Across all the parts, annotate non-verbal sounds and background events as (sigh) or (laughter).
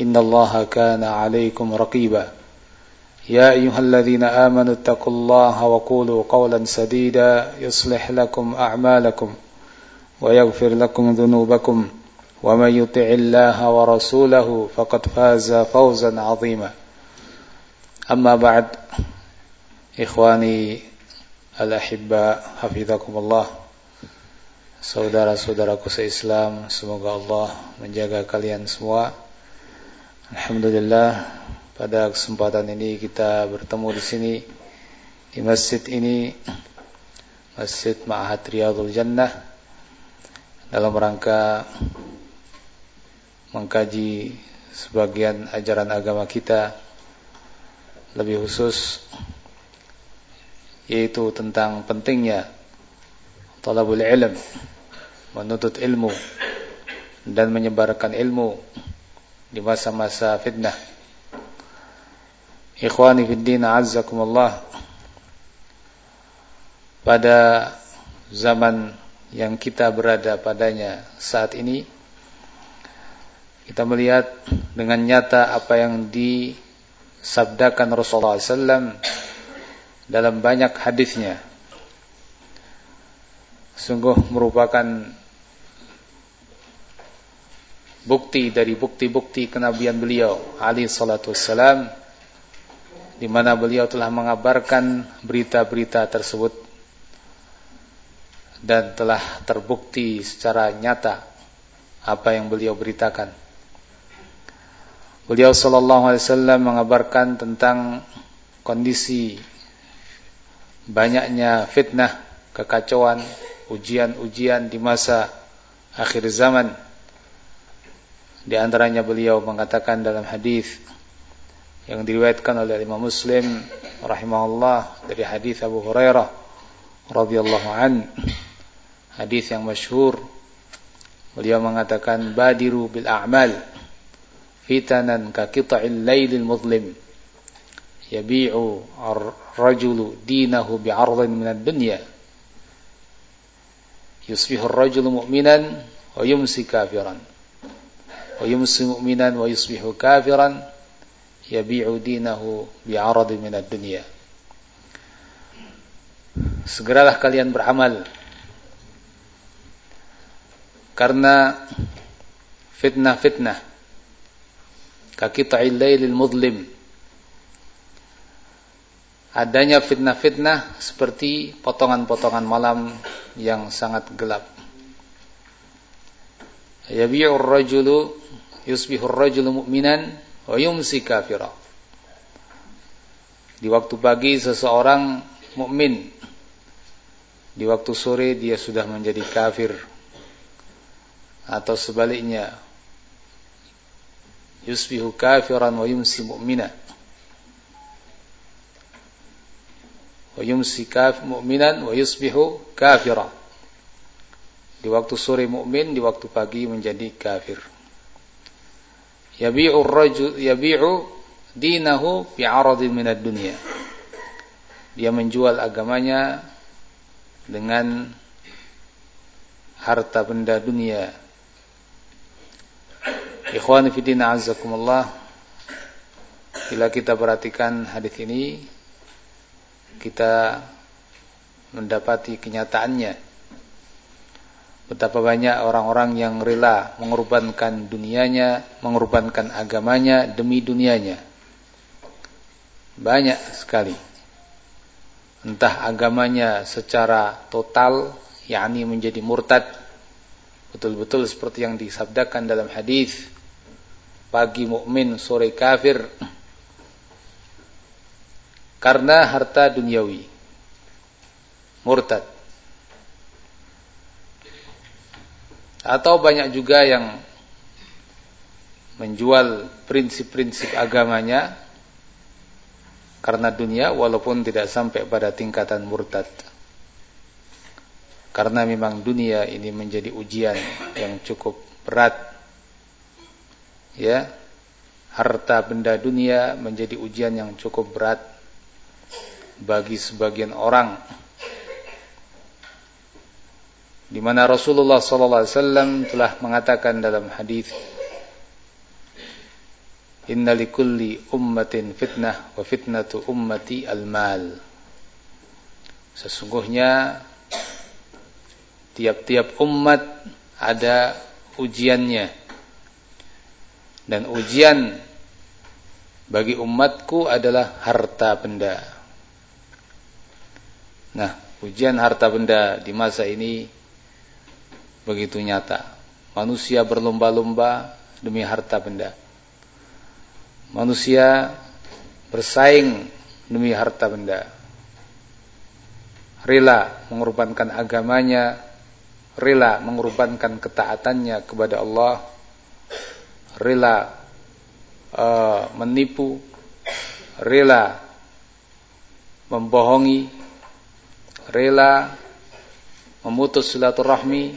إن الله كان عليكم رقيبا. يا أيها الذين آمنوا اتقوا الله وقولوا قولا سديدا يصلح لكم أعمالكم ويغفر لكم ذنوبكم ومن يطع الله ورسوله فقد فاز فوزا عظيما. أما بعد إخواني الأحباء حفظكم الله. Saudara-saudaraku seislam, semoga Allah menjaga kalian semua. Alhamdulillah pada kesempatan ini kita bertemu di sini di masjid ini Masjid Ma'had Riyadul Jannah dalam rangka mengkaji sebagian ajaran agama kita lebih khusus yaitu tentang pentingnya talabul ilm menuntut ilmu dan menyebarkan ilmu di masa-masa fitnah. Ikhwani fid din azzakumullah. Pada zaman yang kita berada padanya saat ini kita melihat dengan nyata apa yang disabdakan Rasulullah SAW dalam banyak hadisnya. Sungguh merupakan bukti dari bukti-bukti kenabian beliau Ali salatu wassalam di mana beliau telah mengabarkan berita-berita tersebut dan telah terbukti secara nyata apa yang beliau beritakan. Beliau sallallahu alaihi wasallam mengabarkan tentang kondisi banyaknya fitnah, kekacauan, ujian-ujian di masa akhir zaman di antaranya beliau mengatakan dalam hadis yang diriwayatkan oleh Imam Muslim rahimahullah dari hadis Abu Hurairah radhiyallahu an hadis yang masyhur. Beliau mengatakan badiru bil a'mal fitanan ka qita'il lailil muzlim. Yabi'u ar-rajulu dinahu bi'ardin min ad-dunya. Yusbihu ar-rajulu mu'minan wa yumsi kafiran wa yumsi mu'minan wa yusbihu kafiran yabi'u dinahu ad-dunya segeralah kalian beramal. Karena fitnah-fitnah kakita'il lailil mudlim adanya fitnah-fitnah seperti potongan-potongan malam yang sangat gelap yabi'ur rajulu yusbihur rajulu mu'minan wa yumsi kafira. Di waktu pagi seseorang mukmin. Di waktu sore dia sudah menjadi kafir. Atau sebaliknya. Yusbihu kafiran wa yumsi mu'mina. Wa yumsi kaf mu'minan wa yusbihu. Di waktu sore mukmin, di waktu pagi menjadi kafir yabi'u rajul yabi'u dinahu fi 'aradin minad dunya. Dia menjual agamanya dengan harta benda dunia. Ikhwani fi din azzakumullah. Bila kita perhatikan hadis ini kita mendapati kenyataannya Betapa banyak orang-orang yang rela mengorbankan dunianya, mengorbankan agamanya demi dunianya. banyak sekali. Entah agamanya secara total, yakni menjadi murtad, betul-betul seperti yang disabdakan dalam hadis, pagi mukmin, sore kafir, karena harta duniawi, murtad. Atau banyak juga yang menjual prinsip-prinsip agamanya karena dunia walaupun tidak sampai pada tingkatan murtad. Karena memang dunia ini menjadi ujian yang cukup berat. Ya. Harta benda dunia menjadi ujian yang cukup berat bagi sebagian orang. Di mana Rasulullah sallallahu alaihi wasallam telah mengatakan dalam hadis Inna likulli ummatin fitnah wa fitnatu ummati al-mal. Sesungguhnya tiap-tiap umat ada ujiannya. Dan ujian bagi umatku adalah harta benda. Nah, ujian harta benda di masa ini begitu nyata. Manusia berlomba-lomba demi harta benda manusia bersaing demi harta benda. Rela mengorbankan agamanya, rela mengorbankan ketaatannya kepada Allah, rela uh, menipu, rela membohongi, rela memutus silaturahmi,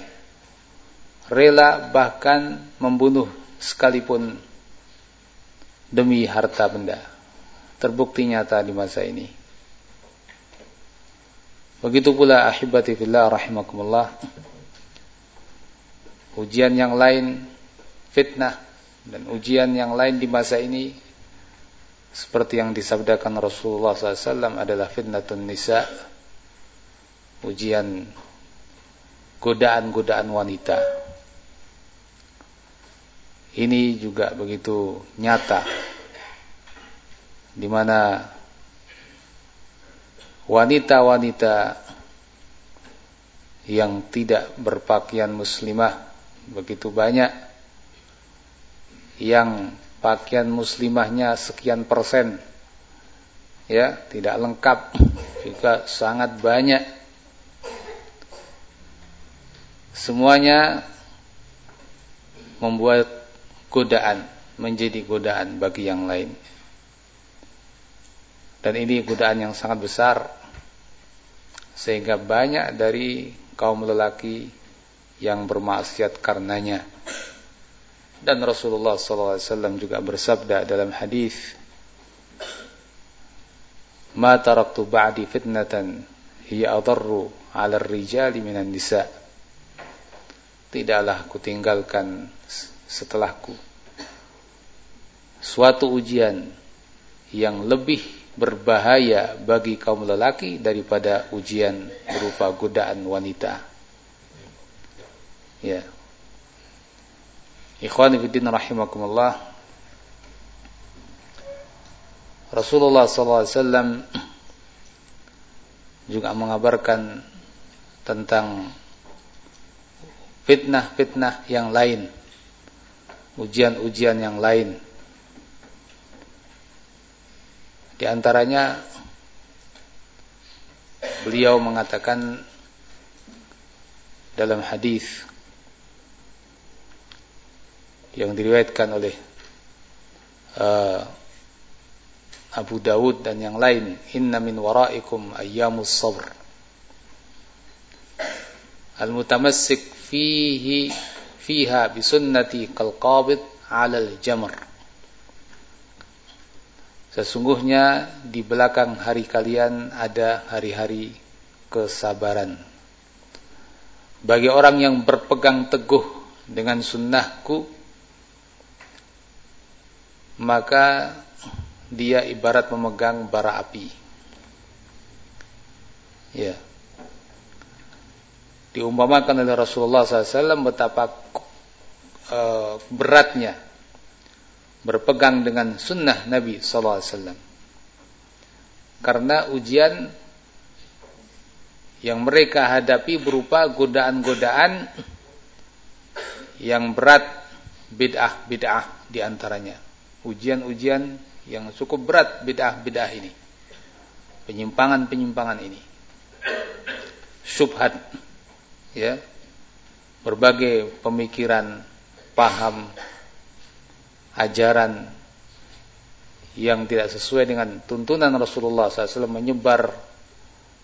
rela bahkan membunuh sekalipun demi harta benda. Terbukti nyata di masa ini. Begitu pula ahibati fillah rahimakumullah. Ujian yang lain fitnah dan ujian yang lain di masa ini seperti yang disabdakan Rasulullah SAW adalah fitnatun nisa ujian godaan-godaan wanita ini juga begitu nyata. Di mana wanita-wanita yang tidak berpakaian muslimah begitu banyak yang pakaian muslimahnya sekian persen ya tidak lengkap juga sangat banyak. Semuanya membuat godaan menjadi godaan bagi yang lain. Dan ini godaan yang sangat besar sehingga banyak dari kaum lelaki yang bermaksiat karenanya. Dan Rasulullah SAW juga bersabda dalam hadis, "Ma taraktu ba'di fitnatan hiya adarru 'ala ar-rijali minan nisa'." Tidaklah aku tinggalkan setelahku. Suatu ujian yang lebih berbahaya bagi kaum lelaki daripada ujian berupa godaan wanita. Ya. Ikhwan fillah rahimakumullah. Rasulullah SAW juga mengabarkan tentang fitnah-fitnah yang lain ujian-ujian yang lain. Di antaranya beliau mengatakan dalam hadis yang diriwayatkan oleh uh, Abu Dawud dan yang lain, inna min waraikum ayyamus sabr. Al-mutamassik fihi fiha bisunnati kalqabid alal jamr. Sesungguhnya di belakang hari kalian ada hari-hari kesabaran. Bagi orang yang berpegang teguh dengan sunnahku, maka dia ibarat memegang bara api. Ya. Diumpamakan oleh Rasulullah SAW betapa uh, beratnya berpegang dengan sunnah Nabi SAW. karena ujian yang mereka hadapi berupa godaan-godaan yang berat bid'ah-bid'ah di antaranya. Ujian-ujian yang cukup berat bid'ah-bid'ah ini. Penyimpangan-penyimpangan ini. Subhat ya. Berbagai pemikiran, paham, ajaran yang tidak sesuai dengan tuntunan Rasulullah SAW menyebar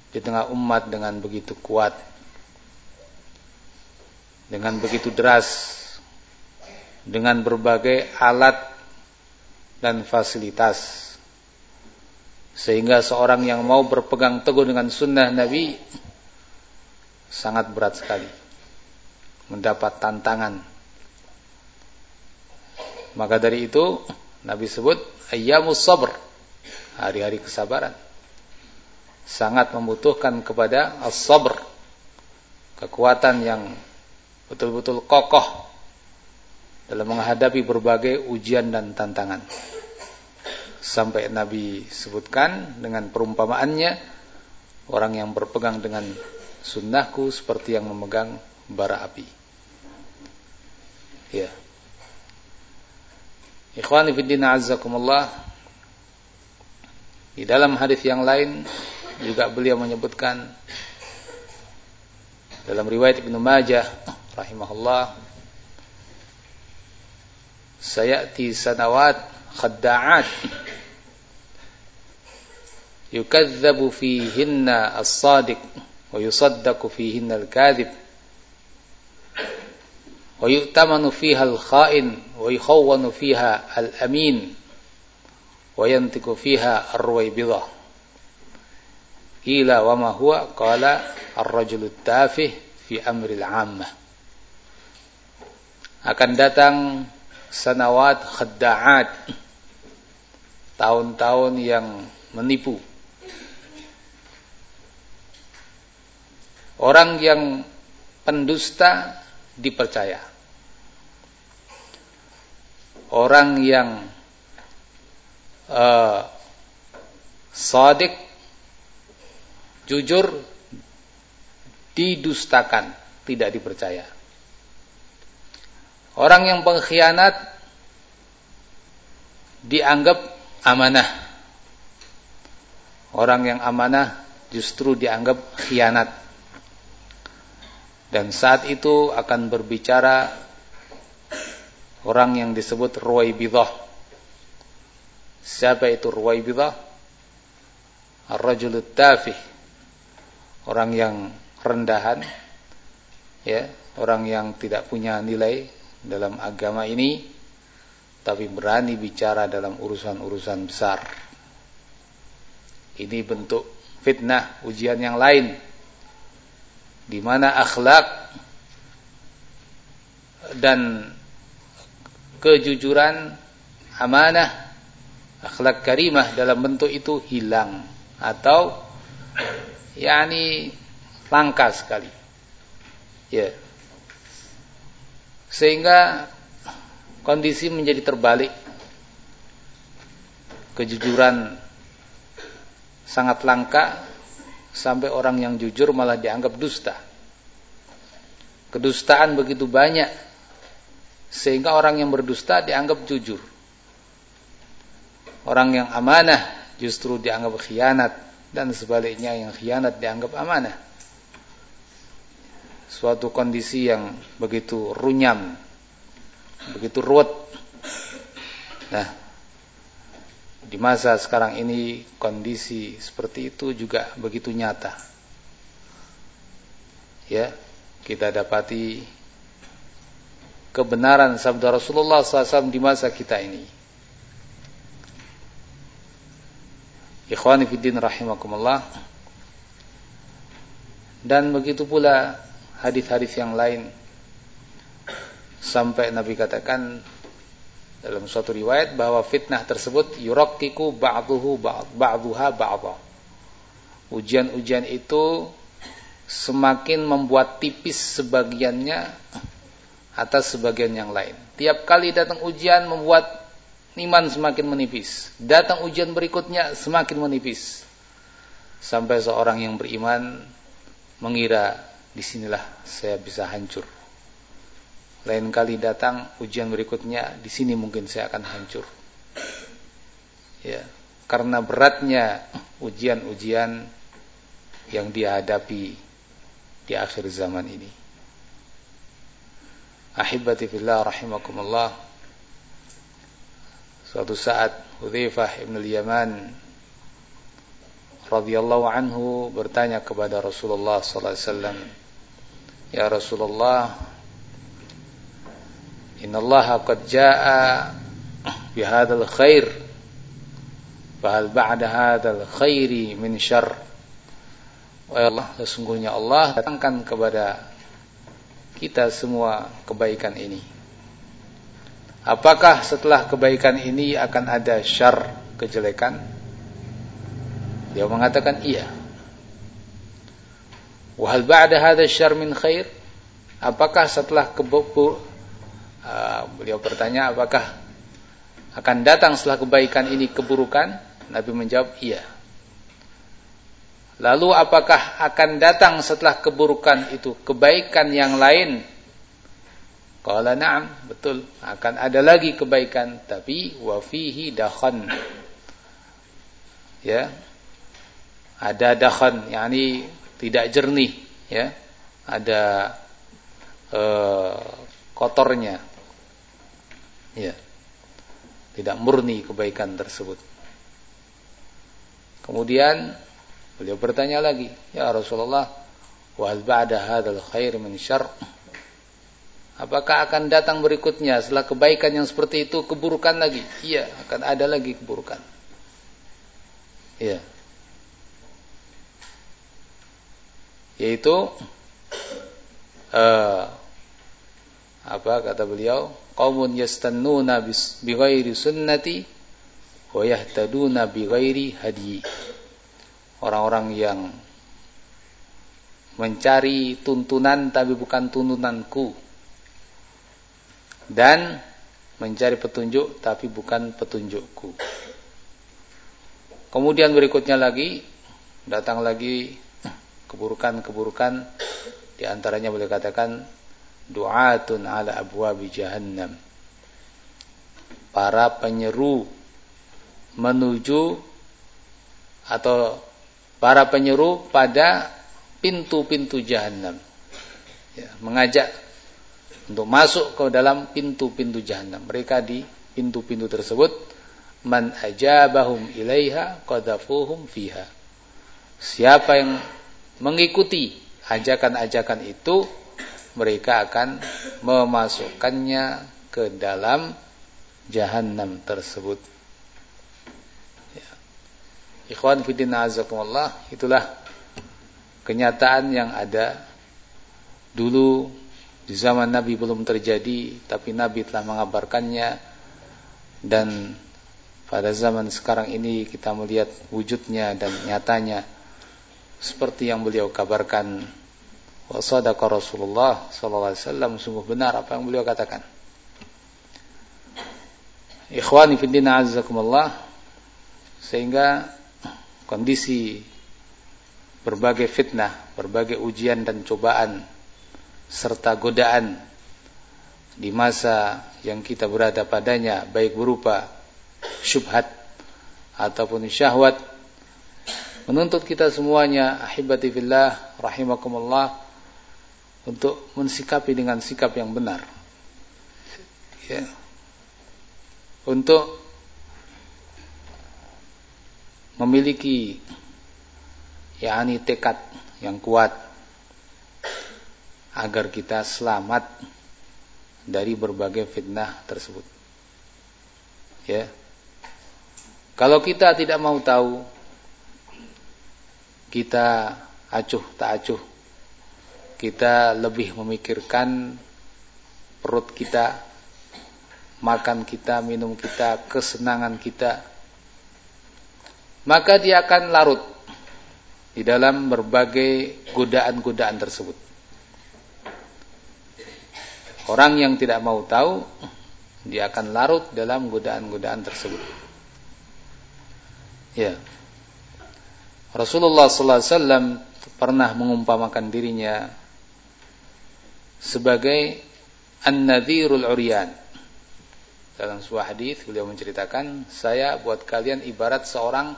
di tengah umat dengan begitu kuat, dengan begitu deras, dengan berbagai alat dan fasilitas. Sehingga seorang yang mau berpegang teguh dengan sunnah Nabi sangat berat sekali. Mendapat tantangan. Maka dari itu Nabi sebut ayyamus sabr. Hari-hari kesabaran. Sangat membutuhkan kepada as-sabr. Kekuatan yang betul-betul kokoh dalam menghadapi berbagai ujian dan tantangan. Sampai Nabi sebutkan dengan perumpamaannya orang yang berpegang dengan sunnahku seperti yang memegang bara api. Ya. Ikhwani fiddin azzakumullah Di dalam hadis yang lain juga beliau menyebutkan dalam riwayat Ibnu Majah rahimahullah sayati sanawat khadda'at yukazzabu fihinna as-sadiq wa yusaddaqu fihinna al-kadhib. Wa yu'tamanu fiha al-kha'in. Wa yukhawwanu fiha al-amin. Wa yantiku fiha ar-ruwaybidah qila wa akan datang sanawat khadda'at. Tahun-tahun yang menipu orang yang pendusta dipercaya orang yang uh, sadik jujur didustakan, tidak dipercaya. Orang yang pengkhianat dianggap amanah. Orang yang amanah justru dianggap khianat. Dan saat itu akan berbicara orang yang disebut Ruwaibidah. Siapa itu Ruwaibidah? Ar-rajulut tafih. Orang yang rendahan ya, orang yang tidak punya nilai dalam agama ini tapi berani bicara dalam urusan-urusan besar. Ini bentuk fitnah, ujian yang lain di mana akhlak dan kejujuran, amanah, akhlak karimah dalam bentuk itu hilang atau yakni langka sekali. Ya. Sehingga kondisi menjadi terbalik. Kejujuran sangat langka sampai orang yang jujur malah dianggap dusta. Kedustaan begitu banyak sehingga orang yang berdusta dianggap jujur. Orang yang amanah justru dianggap khianat dan sebaliknya yang khianat dianggap amanah. Suatu kondisi yang begitu runyam, begitu ruwet. Nah, di masa sekarang ini kondisi seperti itu juga begitu nyata. Ya, kita dapati kebenaran sabda Rasulullah SAW di masa kita ini. Ikhwani fiddin rahimakumullah. Dan begitu pula hadis-hadis yang lain sampai Nabi katakan dalam suatu riwayat bahwa fitnah tersebut yurakkiku ba'duhu ba'duha ba'dha. Ujian-ujian itu semakin membuat tipis sebagiannya atas sebagian yang lain. Tiap kali datang ujian membuat iman semakin menipis. Datang ujian berikutnya semakin menipis. sampai seorang yang beriman mengira di sinilah saya bisa hancur. Lain kali datang ujian berikutnya, di sini mungkin saya akan hancur. Ya, karena beratnya ujian-ujian yang dia hadapi di akhir zaman ini. Ahibati fillah rahimakumullah. Suatu saat Hudzaifah ibn al-Yaman radhiyallahu anhu bertanya kepada Rasulullah sallallahu alaihi wasallam, "Ya Rasulullah, inna Allah qad bi hadzal khair, fa hal ba'da hadzal khairi min syarr?" Wahai Allah, sesungguhnya Allah datangkan kepada kita semua kebaikan ini. Apakah setelah kebaikan ini akan ada syar kejelekan? Dia mengatakan iya. Wahal ba'da hadha syar min khair? Apakah setelah uh, beliau bertanya apakah akan datang setelah kebaikan ini keburukan? Nabi menjawab iya. Lalu apakah akan datang setelah keburukan itu kebaikan yang lain? Qala na'am, betul. Akan ada lagi kebaikan, tapi wa fihi. Ya. Ada dakhan, yakni tidak jernih, ya. Ada uh, kotornya. Ya. Tidak murni kebaikan tersebut. Kemudian Beliau bertanya lagi, "Ya Rasulullah, wal ba'da hadzal khair min syarr?" Apakah akan datang berikutnya setelah kebaikan yang seperti itu keburukan lagi? Iya, akan ada lagi keburukan. Iya. Yaitu uh, apa kata beliau? Qaumun yastannuna bi ghairi sunnati wa yahtaduna bi ghairi hadyi orang-orang yang mencari tuntunan tapi bukan tuntunanku dan mencari petunjuk tapi bukan petunjukku. Kemudian berikutnya lagi datang lagi keburukan-keburukan di antaranya boleh katakan du'atun ala abwabi jahannam. Para penyeru menuju atau para penyeru pada pintu-pintu jahanam. Ya, mengajak untuk masuk ke dalam pintu-pintu jahanam. Mereka di pintu-pintu tersebut man ajabahum ilaiha qadafuhum fiha. Siapa yang mengikuti ajakan-ajakan itu, mereka akan memasukkannya ke dalam jahanam tersebut. Ikhwan fillah azakumullah, itulah kenyataan yang ada dulu di zaman Nabi belum terjadi tapi Nabi telah mengabarkannya. Dan pada zaman sekarang ini kita melihat wujudnya dan nyatanya seperti yang beliau kabarkan wa sadaqa Rasulullah sallallahu alaihi wasallam sungguh benar apa yang beliau katakan. Ikhwani fillah azakumullah sehingga kondisi berbagai fitnah, berbagai ujian dan cobaan serta godaan di masa yang kita berada padanya baik berupa syubhat ataupun syahwat menuntut kita semuanya ahibati fillah rahimakumullah untuk mensikapi dengan sikap yang benar ya untuk memiliki yakni tekad yang kuat agar kita selamat dari berbagai fitnah tersebut. Ya. Kalau kita tidak mau tahu kita acuh tak acuh. Kita lebih memikirkan perut kita, makan kita, minum kita, kesenangan kita, maka dia akan larut di dalam berbagai godaan-godaan tersebut. Orang yang tidak mau tahu, dia akan larut dalam godaan-godaan tersebut. Ya. Rasulullah sallallahu alaihi wasallam pernah mengumpamakan dirinya sebagai an-nadhirul uryan. Dalam sebuah hadis beliau menceritakan, saya buat kalian ibarat seorang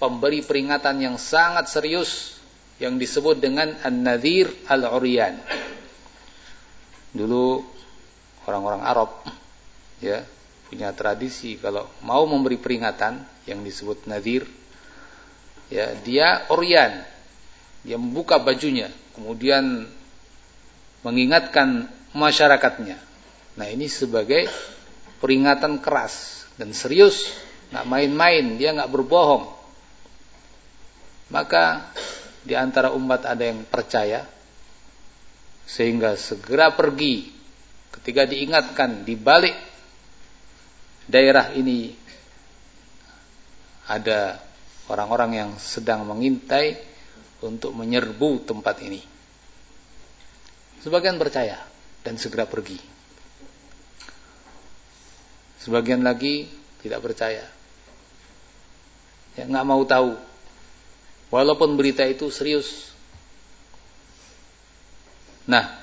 pemberi peringatan yang sangat serius yang disebut dengan an-nadhir al-uryan. Dulu orang-orang Arab ya punya tradisi kalau mau memberi peringatan yang disebut nadhir ya dia uryan dia membuka bajunya kemudian mengingatkan masyarakatnya. Nah ini sebagai peringatan keras dan serius, nggak main-main, dia nggak berbohong. Maka di antara umat ada yang percaya sehingga segera pergi ketika diingatkan di balik daerah ini ada orang-orang yang sedang mengintai untuk menyerbu tempat ini. Sebagian percaya dan segera pergi. Sebagian lagi tidak percaya. Ya nggak mau tahu. Walaupun berita itu serius. Nah,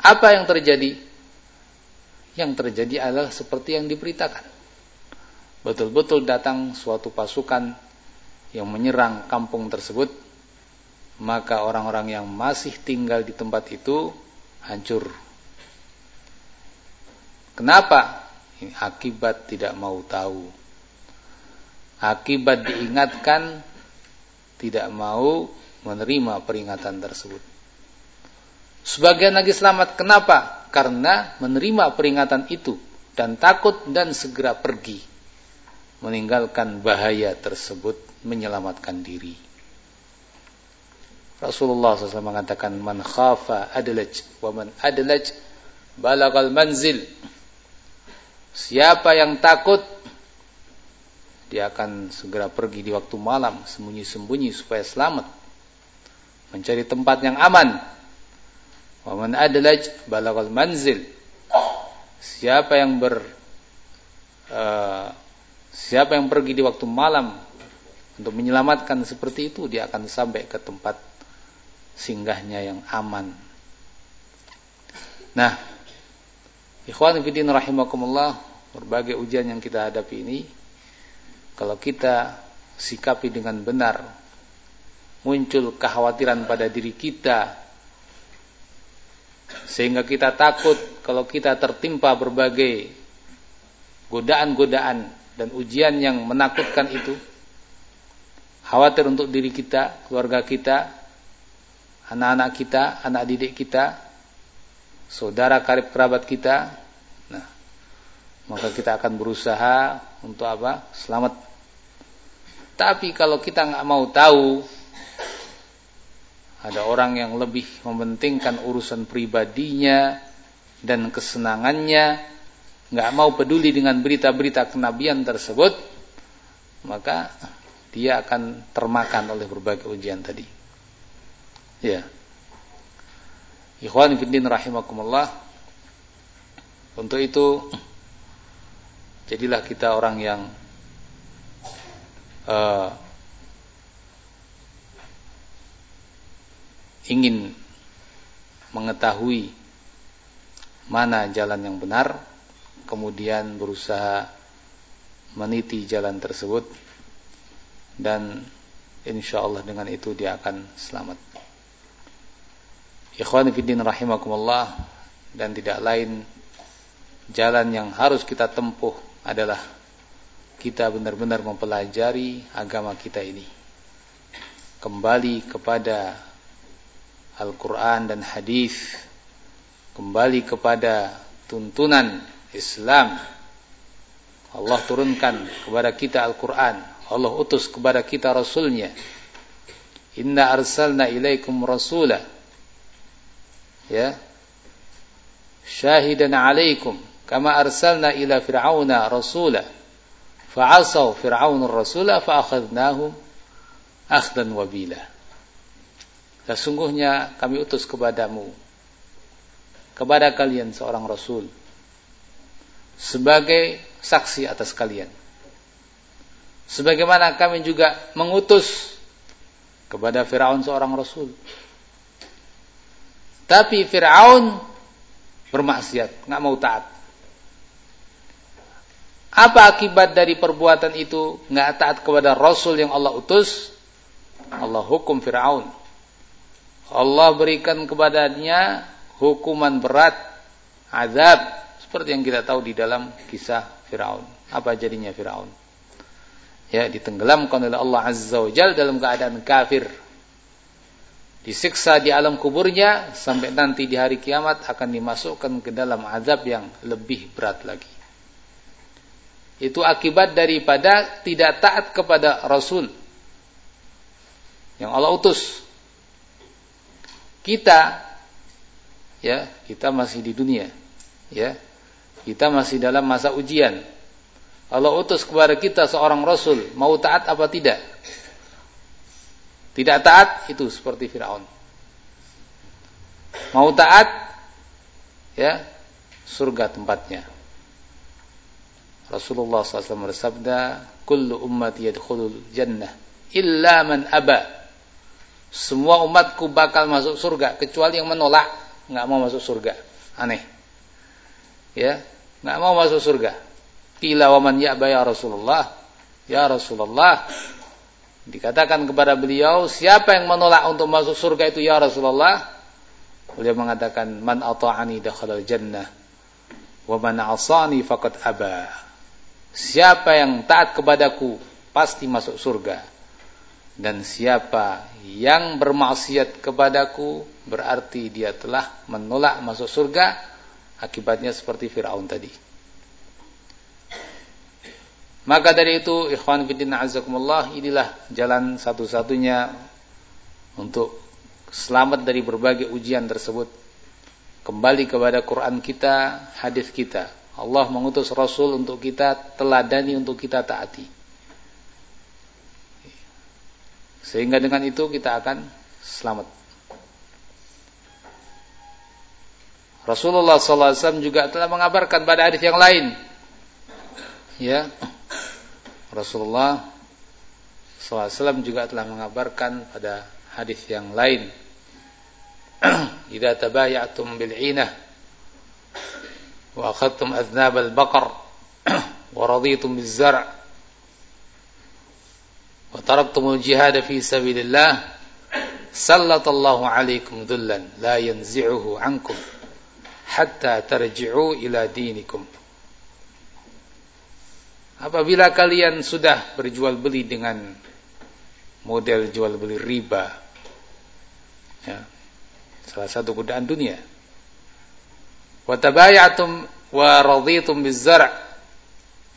apa yang terjadi? Yang terjadi adalah seperti yang diberitakan. Betul-betul datang suatu pasukan yang menyerang kampung tersebut maka orang-orang yang masih tinggal di tempat itu hancur. Kenapa? Ini akibat tidak mau tahu. Akibat diingatkan tidak mau menerima peringatan tersebut. Sebagian lagi selamat. Kenapa? Karena menerima peringatan itu dan takut dan segera pergi meninggalkan bahaya tersebut menyelamatkan diri. Rasulullah SAW mengatakan man khafa adlaj wa man adlaj balagal manzil. Siapa yang takut dia akan segera pergi di waktu malam sembunyi-sembunyi supaya selamat mencari tempat yang aman. Wa man adlaj balagal manzil. Siapa yang ber uh, siapa yang pergi di waktu malam untuk menyelamatkan seperti itu dia akan sampai ke tempat singgahnya yang aman. Nah, ikhwan fillah rahimakumullah, berbagai ujian yang kita hadapi ini kalau kita sikapi dengan benar muncul kekhawatiran pada diri kita sehingga kita takut kalau kita tertimpa berbagai godaan-godaan dan ujian yang menakutkan itu khawatir untuk diri kita, keluarga kita, anak-anak kita, anak didik kita, saudara karib kerabat kita. Nah, maka kita akan berusaha untuk apa? Selamat. Tapi kalau kita nggak mau tahu, ada orang yang lebih mementingkan urusan pribadinya dan kesenangannya, nggak mau peduli dengan berita-berita kenabian tersebut, maka dia akan termakan oleh berbagai ujian tadi. Ya. Ikhwan fiddin rahimakumullah. Untuk itu jadilah kita orang yang uh, ingin mengetahui mana jalan yang benar, kemudian berusaha meniti jalan tersebut dan insya Allah dengan itu dia akan selamat. Ikhwani fiddin rahimakumullah dan tidak lain jalan yang harus kita tempuh adalah kita benar-benar mempelajari agama kita ini. Kembali kepada Al-Quran dan Hadis, kembali kepada tuntunan Islam. Allah turunkan kepada kita Al-Quran, Allah utus kepada kita Rasulnya. Inna arsalna ilaikum rasulah ya. Syahidan alaikum kama arsalna ila fir'auna rasula fa'asaw fir'aunur rasula fa'akhadnahum akhdan wabila. Sesungguhnya kami utus kepadamu kepada kalian seorang rasul sebagai saksi atas kalian. Sebagaimana kami juga mengutus kepada Firaun seorang rasul. Tapi Firaun bermaksiat, nggak mau taat. Apa akibat dari perbuatan itu? Nggak taat kepada Rasul yang Allah utus? Allah hukum Firaun. Allah berikan kepadanya hukuman berat, azab, seperti yang kita tahu di dalam kisah Firaun. Apa jadinya Firaun? Ya, ditenggelamkan oleh Allah Azza wa Jalla dalam keadaan kafir disiksa di alam kuburnya sampai nanti di hari kiamat akan dimasukkan ke dalam azab yang lebih berat lagi. Itu akibat daripada tidak taat kepada Rasul yang Allah utus. Kita ya, kita masih di dunia. Ya. Kita masih dalam masa ujian. Allah utus kepada kita seorang rasul, mau taat apa tidak? Tidak taat itu seperti Firaun. Mau taat ya surga tempatnya. Rasulullah SAW bersabda, "Kullu ummati yadkhulul jannah illa man aba." Semua umatku bakal masuk surga kecuali yang menolak, nggak mau masuk surga. Aneh. Ya, nggak mau masuk surga. Qila wa man ya'ba ya Rasulullah? Ya Rasulullah, Dikatakan kepada beliau, siapa yang menolak untuk masuk surga itu ya Rasulullah? Beliau mengatakan, man ata'ani dakhalal jannah wa man 'asani faqad aba. Siapa yang taat kepadaku pasti masuk surga. Dan siapa yang bermaksiat kepadaku berarti dia telah menolak masuk surga. Akibatnya seperti Firaun tadi. Maka dari itu ikhwan fillah azakumullah inilah jalan satu-satunya untuk selamat dari berbagai ujian tersebut. Kembali kepada Quran kita, hadis kita. Allah mengutus Rasul untuk kita teladani untuk kita taati. Sehingga dengan itu kita akan selamat. Rasulullah SAW juga telah mengabarkan pada hadis yang lain. Ya, Rasulullah SAW juga telah mengabarkan pada hadis yang lain. (clears throat) Idza tabayatum bil 'inah wa akhadtum adnab al-baqar (clears throat) wa raditum biz zar' wa taraktum al-jihad fi sabilillah sallallahu alaikum dhullan la yanzi'uhu 'ankum hatta tarji'u ila dinikum Apabila kalian sudah berjual beli dengan model jual beli riba, ya, salah satu godaan dunia. Watabayatum wa raditum bizar'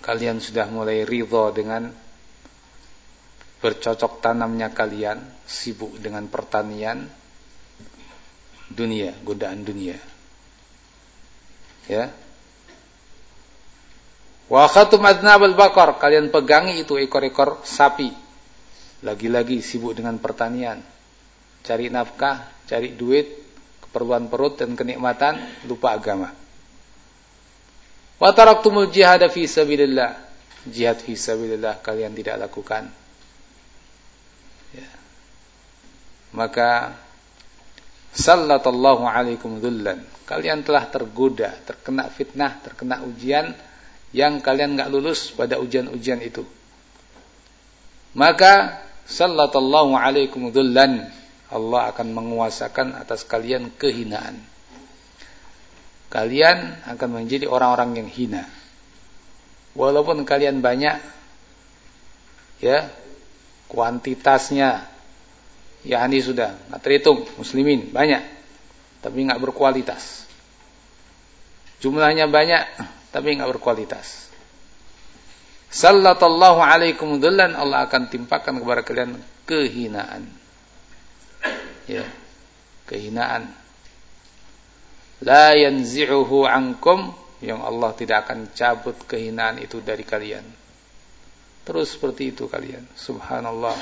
kalian sudah mulai ridho dengan bercocok tanamnya kalian, sibuk dengan pertanian dunia, godaan dunia. Ya, Wa khatum adnabal bakar, kalian pegangi itu ekor-ekor sapi. Lagi-lagi sibuk dengan pertanian. Cari nafkah, cari duit, keperluan perut dan kenikmatan, lupa agama. Wa taraktumul jihad fi sabilillah. Jihad fi sabilillah kalian tidak lakukan. Ya. Maka sallallahu alaikum dhullan. Kalian telah tergoda, terkena fitnah, terkena ujian yang kalian nggak lulus pada ujian-ujian itu. Maka sallallahu alaikum dhullan Allah akan menguasakan atas kalian kehinaan. Kalian akan menjadi orang-orang yang hina. Walaupun kalian banyak ya kuantitasnya ya ini sudah nggak terhitung muslimin banyak tapi nggak berkualitas. Jumlahnya banyak tapi enggak berkualitas. Sallallahu alaikum dhullan Allah akan timpakan kepada kalian kehinaan. Ya. Kehinaan. La yanzi'uhu ankum yang Allah tidak akan cabut kehinaan itu dari kalian. Terus seperti itu kalian. Subhanallah.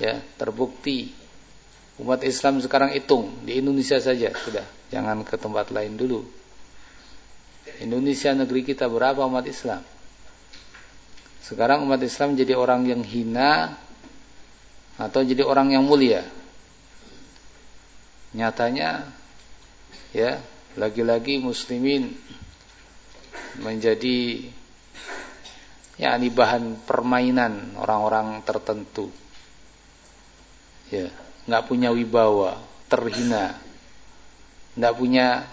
Ya, terbukti umat Islam sekarang hitung di Indonesia saja sudah, jangan ke tempat lain dulu. Indonesia negeri kita berapa umat Islam? Sekarang umat Islam jadi orang yang hina atau jadi orang yang mulia. Nyatanya ya, lagi-lagi muslimin menjadi ya ini bahan permainan orang-orang tertentu. Ya, nggak punya wibawa, terhina. nggak punya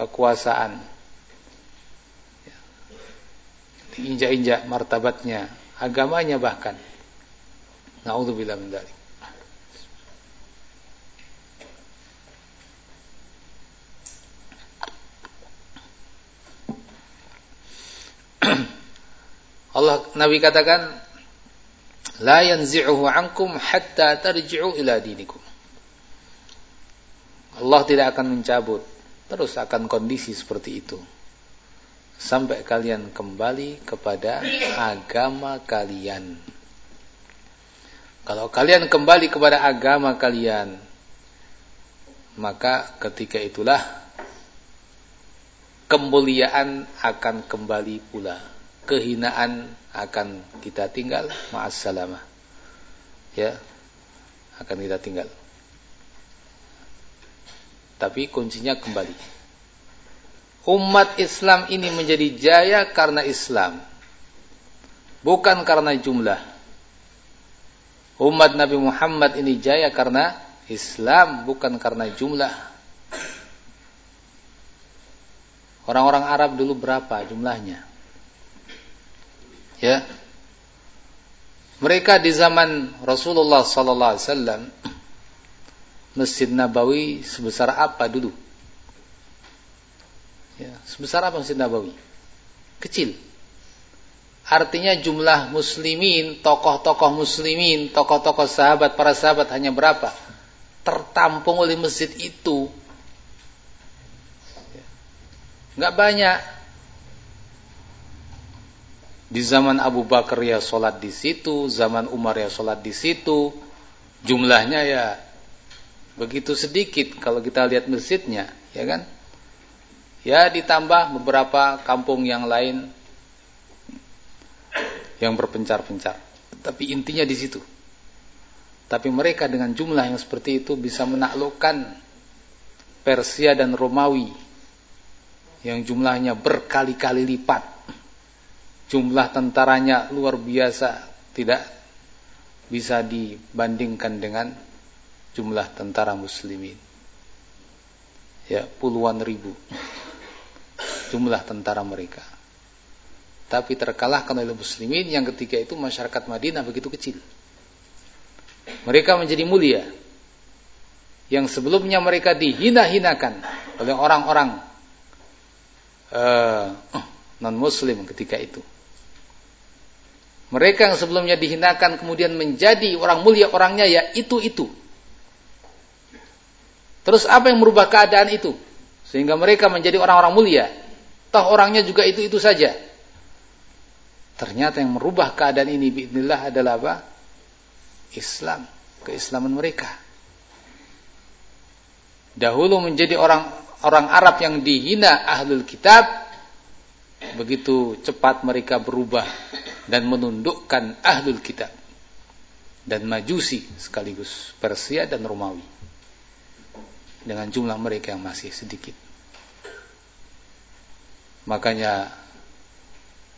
kekuasaan diinjak-injak martabatnya, agamanya bahkan. Nauzubillah min dzalik. (clears throat) Allah Nabi katakan la yanzi'uhu ankum hatta tarji'u ila dinikum. Allah tidak akan mencabut terus akan kondisi seperti itu sampai kalian kembali kepada agama kalian. Kalau kalian kembali kepada agama kalian, maka ketika itulah kemuliaan akan kembali pula. Kehinaan akan kita tinggal, ma'assalamah. Ya, akan kita tinggal. Tapi kuncinya kembali umat Islam ini menjadi jaya karena Islam. Bukan karena jumlah. Umat Nabi Muhammad ini jaya karena Islam, bukan karena jumlah. Orang-orang Arab dulu berapa jumlahnya? Ya. Mereka di zaman Rasulullah sallallahu alaihi wasallam Masjid Nabawi sebesar apa dulu? Ya, sebesar apa Masjid Nabawi? Kecil. Artinya jumlah muslimin, tokoh-tokoh muslimin, tokoh-tokoh sahabat, para sahabat hanya berapa? Tertampung oleh masjid itu. Enggak banyak. Di zaman Abu Bakar ya sholat di situ, zaman Umar ya sholat di situ. Jumlahnya ya begitu sedikit kalau kita lihat masjidnya, ya kan? Ya ditambah beberapa kampung yang lain yang berpencar-pencar. Tapi intinya di situ. Tapi mereka dengan jumlah yang seperti itu bisa menaklukkan Persia dan Romawi yang jumlahnya berkali-kali lipat. Jumlah tentaranya luar biasa, tidak bisa dibandingkan dengan jumlah tentara muslimin. Ya, puluhan ribu jumlah tentara mereka. Tapi terkalahkan oleh muslimin yang ketika itu masyarakat Madinah begitu kecil. Mereka menjadi mulia. Yang sebelumnya mereka dihina-hinakan oleh orang-orang uh, non-muslim ketika itu. Mereka yang sebelumnya dihinakan kemudian menjadi orang mulia orangnya ya itu-itu. Terus apa yang merubah keadaan itu? Sehingga mereka menjadi orang-orang mulia. Toh orangnya juga itu-itu saja. Ternyata yang merubah keadaan ini biidznillah adalah apa? Islam, keislaman mereka. Dahulu menjadi orang orang Arab yang dihina ahlul kitab, begitu cepat mereka berubah dan menundukkan ahlul kitab dan majusi sekaligus Persia dan Romawi dengan jumlah mereka yang masih sedikit. Makanya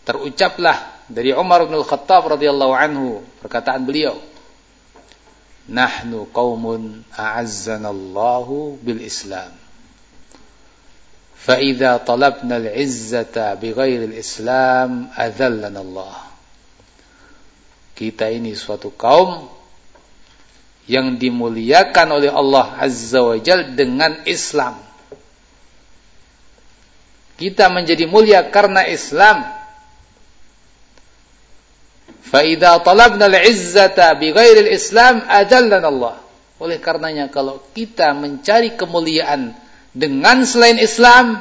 terucaplah dari Umar bin Al-Khattab radhiyallahu anhu perkataan beliau Nahnu qaumun a'azzanallahu bil Islam فإذا طلبنا العزة بغير الإسلام أذلنا الله kita ini suatu kaum yang dimuliakan oleh Allah Azza wa Jal dengan Islam kita menjadi mulia karena Islam. Fa'idha talabna al-izzata bighairil Islam adallana Allah. Oleh karenanya kalau kita mencari kemuliaan dengan selain Islam,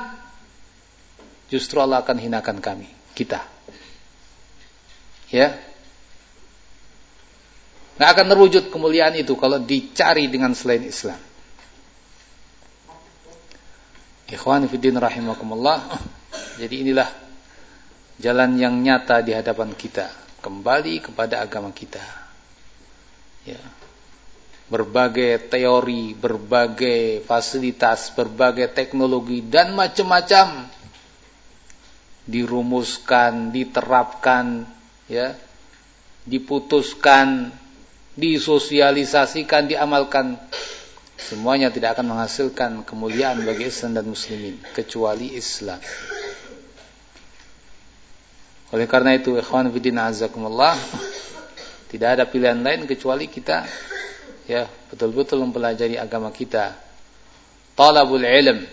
justru Allah akan hinakan kami, kita. Ya. Nggak akan terwujud kemuliaan itu kalau dicari dengan selain Islam. Ikhwan fiddin rahimakumullah. Jadi inilah jalan yang nyata di hadapan kita. kembali kepada agama kita. Ya. Berbagai teori, berbagai fasilitas, berbagai teknologi dan macam-macam dirumuskan, diterapkan, ya, diputuskan, disosialisasikan, diamalkan. Semuanya tidak akan menghasilkan kemuliaan bagi Islam dan muslimin kecuali Islam. Oleh karena itu, ikhwan fillah azakumullah, tidak ada pilihan lain kecuali kita ya betul-betul mempelajari agama kita. Talabul ilm.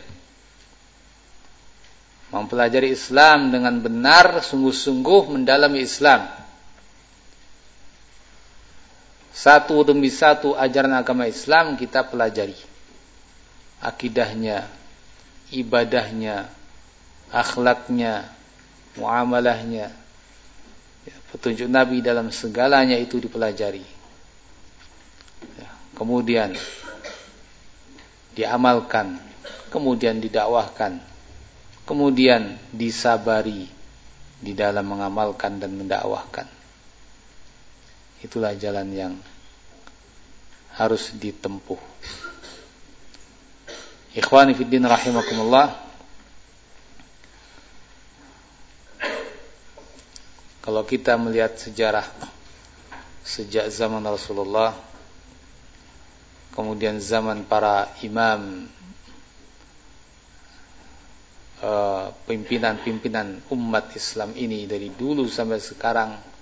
Mempelajari Islam dengan benar, sungguh-sungguh mendalami Islam. Satu demi satu ajaran agama Islam kita pelajari. Akidahnya, ibadahnya, akhlaknya, muamalahnya, ya, petunjuk Nabi dalam segalanya itu dipelajari. Ya, kemudian diamalkan, kemudian didakwahkan, kemudian disabari di dalam mengamalkan dan mendakwahkan. Itulah jalan yang harus ditempuh. Ikhwani fiddin rahimakumullah. Kalau kita melihat sejarah sejak zaman Rasulullah kemudian zaman para imam eh, pimpinan-pimpinan umat Islam ini dari dulu sampai sekarang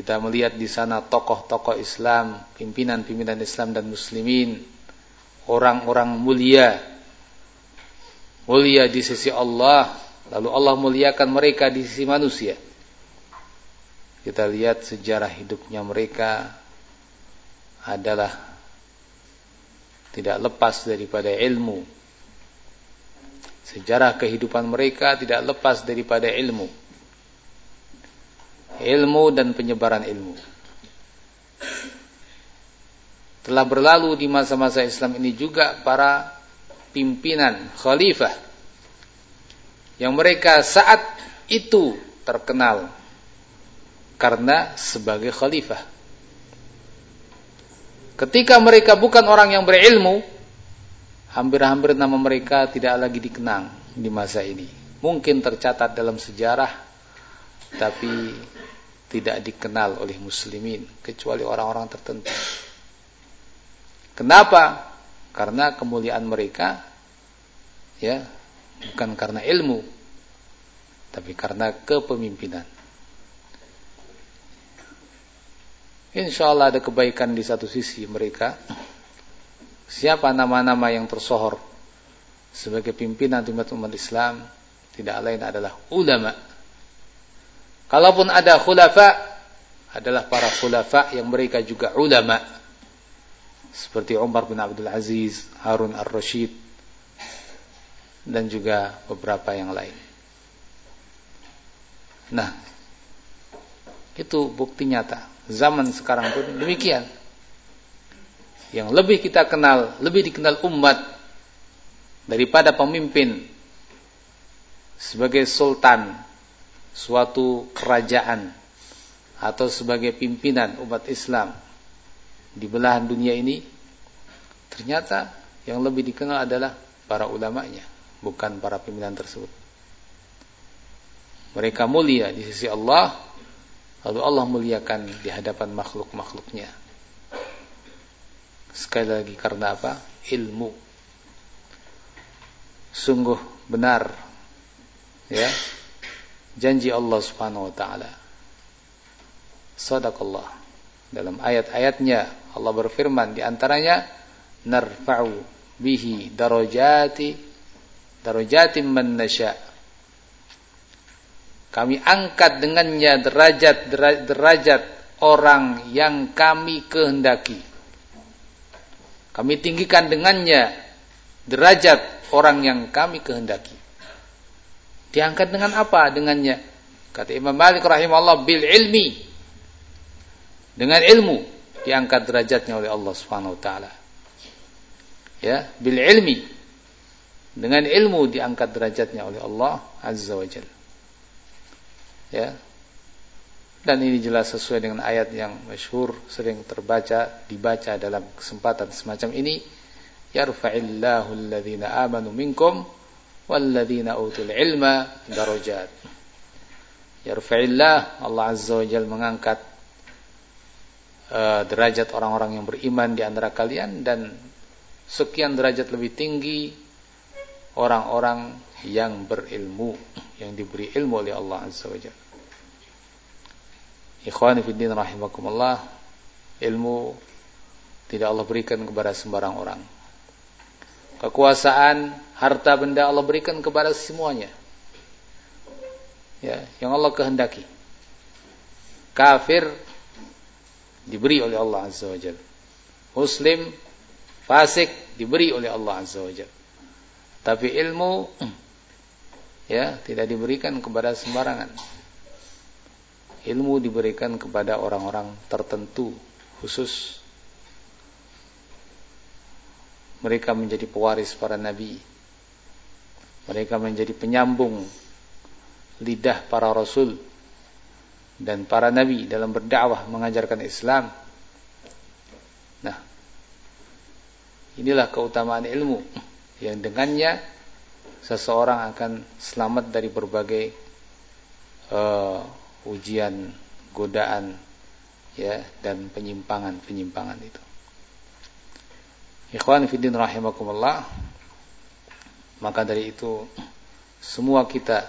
kita melihat di sana tokoh-tokoh Islam, pimpinan-pimpinan Islam dan muslimin, orang-orang mulia mulia di sisi Allah Lalu Allah muliakan mereka di sisi manusia. Kita lihat sejarah hidupnya mereka adalah tidak lepas daripada ilmu. Sejarah kehidupan mereka tidak lepas daripada ilmu. Ilmu dan penyebaran ilmu. Telah berlalu di masa-masa Islam ini juga para pimpinan khalifah yang mereka saat itu terkenal karena sebagai khalifah. Ketika mereka bukan orang yang berilmu, hampir-hampir nama mereka tidak lagi dikenang di masa ini. Mungkin tercatat dalam sejarah, tapi tidak dikenal oleh muslimin, kecuali orang-orang tertentu. Kenapa? Karena kemuliaan mereka ya bukan karena ilmu tapi karena kepemimpinan Insya Allah ada kebaikan di satu sisi mereka siapa nama-nama yang tersohor sebagai pimpinan umat Islam tidak lain adalah ulama kalaupun ada khulafa adalah para khulafa yang mereka juga ulama seperti Umar bin Abdul Aziz, Harun Ar-Rashid, dan juga beberapa yang lain. Nah, itu bukti nyata. Zaman sekarang pun demikian. Yang lebih kita kenal, lebih dikenal umat daripada pemimpin sebagai sultan suatu kerajaan atau sebagai pimpinan umat Islam di belahan dunia ini ternyata yang lebih dikenal adalah para ulamanya bukan para pimpinan tersebut. Mereka mulia di sisi Allah, lalu Allah muliakan di hadapan makhluk-makhluknya. Sekali lagi karena apa? Ilmu. Sungguh benar ya janji Allah Subhanahu wa taala. Sadaqallah. Dalam ayat-ayatnya Allah berfirman di antaranya narfa'u bihi darajati darajatin man nasya kami angkat dengannya derajat derajat orang yang kami kehendaki kami tinggikan dengannya derajat orang yang kami kehendaki diangkat dengan apa dengannya kata Imam Malik rahimahullah bil ilmi dengan ilmu diangkat derajatnya oleh Allah Subhanahu wa taala ya bil ilmi dengan ilmu diangkat derajatnya oleh Allah Azza wa Jalla. Ya. Dan ini jelas sesuai dengan ayat yang masyhur sering terbaca, dibaca dalam kesempatan semacam ini. Yarfa'illahu alladhina amanu minkum walladzina utul ilma darajat. Yarfa'illah Allah Azza wa Jalla mengangkat uh, derajat orang-orang yang beriman di antara kalian dan sekian derajat lebih tinggi orang-orang yang berilmu, yang diberi ilmu oleh Allah Azza wa Jalla. Ikhwani fi din rahimakumullah, ilmu tidak Allah berikan kepada sembarang orang. Kekuasaan, harta benda Allah berikan kepada semuanya. Ya, yang Allah kehendaki. Kafir diberi oleh Allah Azza wa Jalla. Muslim fasik diberi oleh Allah Azza wa Jalla. Tapi ilmu (clears throat) ya tidak diberikan kepada sembarangan ilmu diberikan kepada orang-orang tertentu khusus mereka menjadi pewaris para nabi mereka menjadi penyambung lidah para rasul dan para nabi dalam berdakwah mengajarkan Islam nah inilah keutamaan ilmu yang dengannya seseorang akan selamat dari berbagai uh, ujian, godaan ya dan penyimpangan-penyimpangan itu. Ikhwan fillah rahimakumullah. Maka dari itu semua kita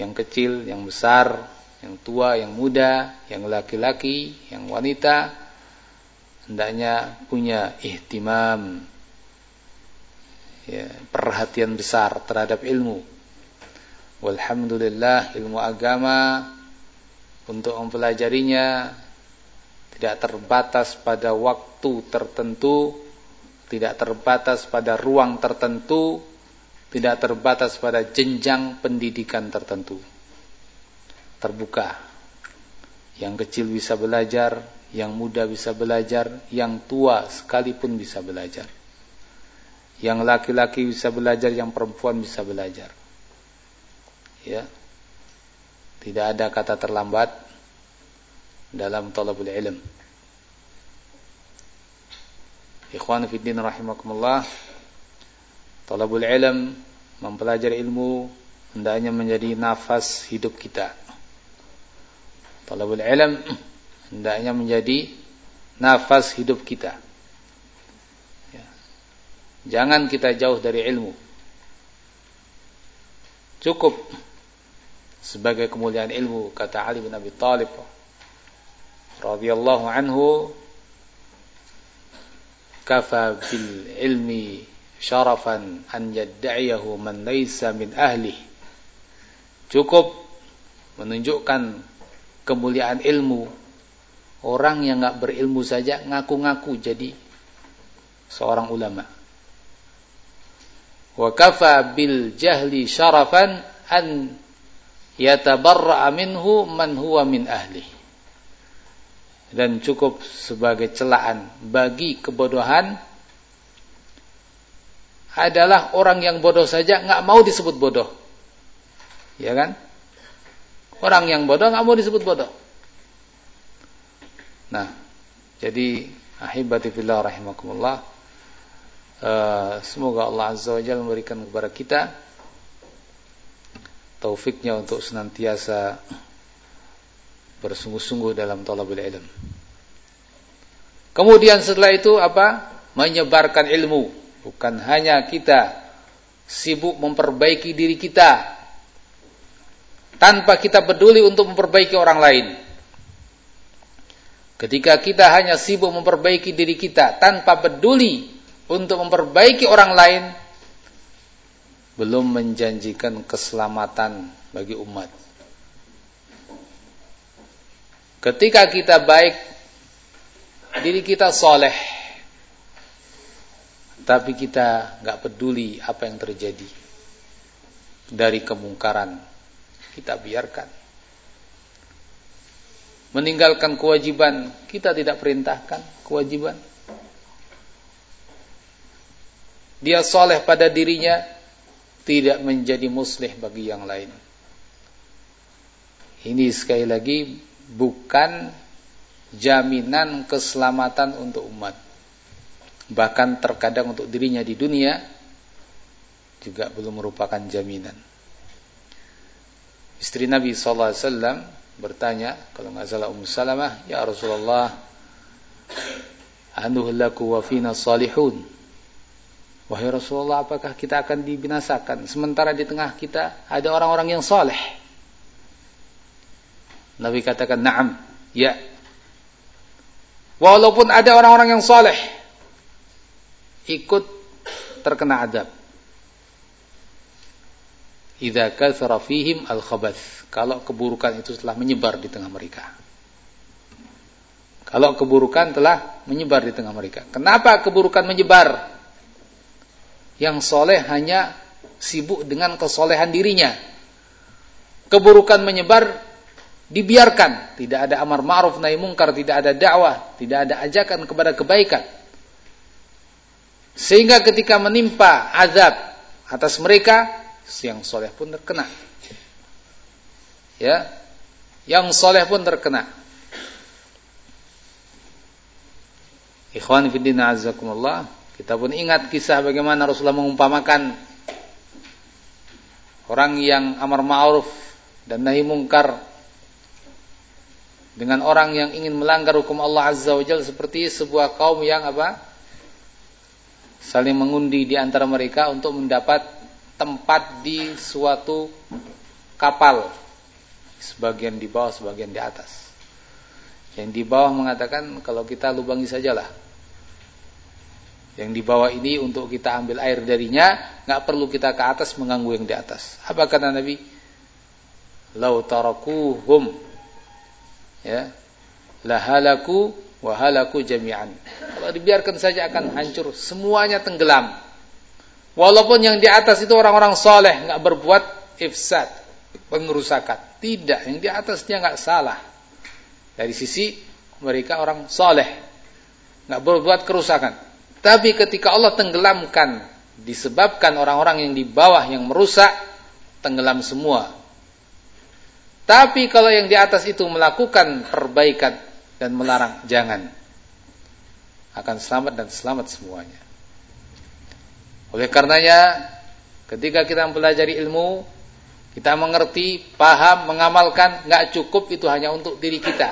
yang kecil, yang besar, yang tua, yang muda, yang laki-laki, yang wanita hendaknya punya ihtimam ya, perhatian besar terhadap ilmu Walhamdulillah ilmu agama untuk mempelajarinya tidak terbatas pada waktu tertentu, tidak terbatas pada ruang tertentu, tidak terbatas pada jenjang pendidikan tertentu. Terbuka. Yang kecil bisa belajar, yang muda bisa belajar, yang tua sekalipun bisa belajar. Yang laki-laki bisa belajar, yang perempuan bisa belajar ya tidak ada kata terlambat dalam talabul ilm. Ikhwan fiddin rahimakumullah talabul ilm mempelajari ilmu hendaknya menjadi nafas hidup kita. Talabul ilm hendaknya menjadi nafas hidup kita. Ya. jangan kita jauh dari ilmu. Cukup sebagai kemuliaan ilmu kata Ali bin Abi Thalib radhiyallahu anhu kafa bil ilmi syarafan an yad'iyahu man laysa min ahli. Cukup menunjukkan kemuliaan ilmu. Orang yang enggak berilmu saja ngaku-ngaku jadi seorang ulama. Wa kafa bil jahli syarafan an yatabarra'a minhu man huwa min ahli. Dan cukup sebagai celaan bagi kebodohan adalah orang yang bodoh saja nggak mau disebut bodoh. Ya kan? Orang yang bodoh nggak mau disebut bodoh. Nah, jadi ahibati fillah rahimakumullah. Uh, semoga Allah Azza wa Jalla memberikan kepada kita taufiknya untuk senantiasa bersungguh-sungguh dalam talabul ilm. Kemudian setelah itu apa? Menyebarkan ilmu. Bukan hanya kita sibuk memperbaiki diri kita tanpa kita peduli untuk memperbaiki orang lain. Ketika kita hanya sibuk memperbaiki diri kita tanpa peduli untuk memperbaiki orang lain, belum menjanjikan keselamatan bagi umat. Ketika kita baik, diri kita soleh, tapi kita nggak peduli apa yang terjadi dari kemungkaran, kita biarkan. Meninggalkan kewajiban, kita tidak perintahkan kewajiban. Dia soleh pada dirinya, tidak menjadi muslih bagi yang lain. Ini sekali lagi bukan jaminan keselamatan untuk umat. Bahkan terkadang untuk dirinya di dunia juga belum merupakan jaminan. Istri Nabi wasallam bertanya, kalau nggak salah Ummu Salamah, "Ya Rasulullah, anuhlaku wa fina salihun?" Wahai Rasulullah, apakah kita akan dibinasakan sementara di tengah kita ada orang-orang yang saleh? Nabi katakan, "Na'am." Ya. Walaupun ada orang-orang yang saleh ikut terkena adab. Idza kathara fihim al-khabath. Kalau keburukan itu telah menyebar di tengah mereka. Kalau keburukan telah menyebar di tengah mereka. Kenapa keburukan menyebar? Yang soleh hanya sibuk dengan kesolehan dirinya. Keburukan menyebar dibiarkan. Tidak ada amar ma'ruf nahi mungkar, tidak ada dakwah, tidak ada ajakan kepada kebaikan. Sehingga ketika menimpa azab atas mereka, yang soleh pun terkena. Ya, yang soleh pun terkena. Ikhwan fiddin azakumullah kita pun ingat kisah bagaimana Rasulullah mengumpamakan orang yang amar ma'ruf dan nahi mungkar dengan orang yang ingin melanggar hukum Allah Azza wa Jalla seperti sebuah kaum yang apa? saling mengundi di antara mereka untuk mendapat tempat di suatu kapal sebagian di bawah sebagian di atas yang di bawah mengatakan kalau kita lubangi sajalah yang di bawah ini untuk kita ambil air darinya, nggak perlu kita ke atas mengganggu yang di atas. Apa kata Nabi? Lau tarakuhum ya lahalaku wahalaku jami'an. Kalau dibiarkan saja akan hancur, semuanya tenggelam. Walaupun yang di atas itu orang-orang soleh, nggak berbuat ifsad, pengerusakan. Tidak, yang di atasnya nggak salah. Dari sisi mereka orang soleh, nggak berbuat kerusakan. Tapi ketika Allah tenggelamkan disebabkan orang-orang yang di bawah yang merusak tenggelam semua. Tapi kalau yang di atas itu melakukan perbaikan dan melarang jangan akan selamat dan selamat semuanya. Oleh karenanya ketika kita mempelajari ilmu kita mengerti, paham, mengamalkan nggak cukup itu hanya untuk diri kita.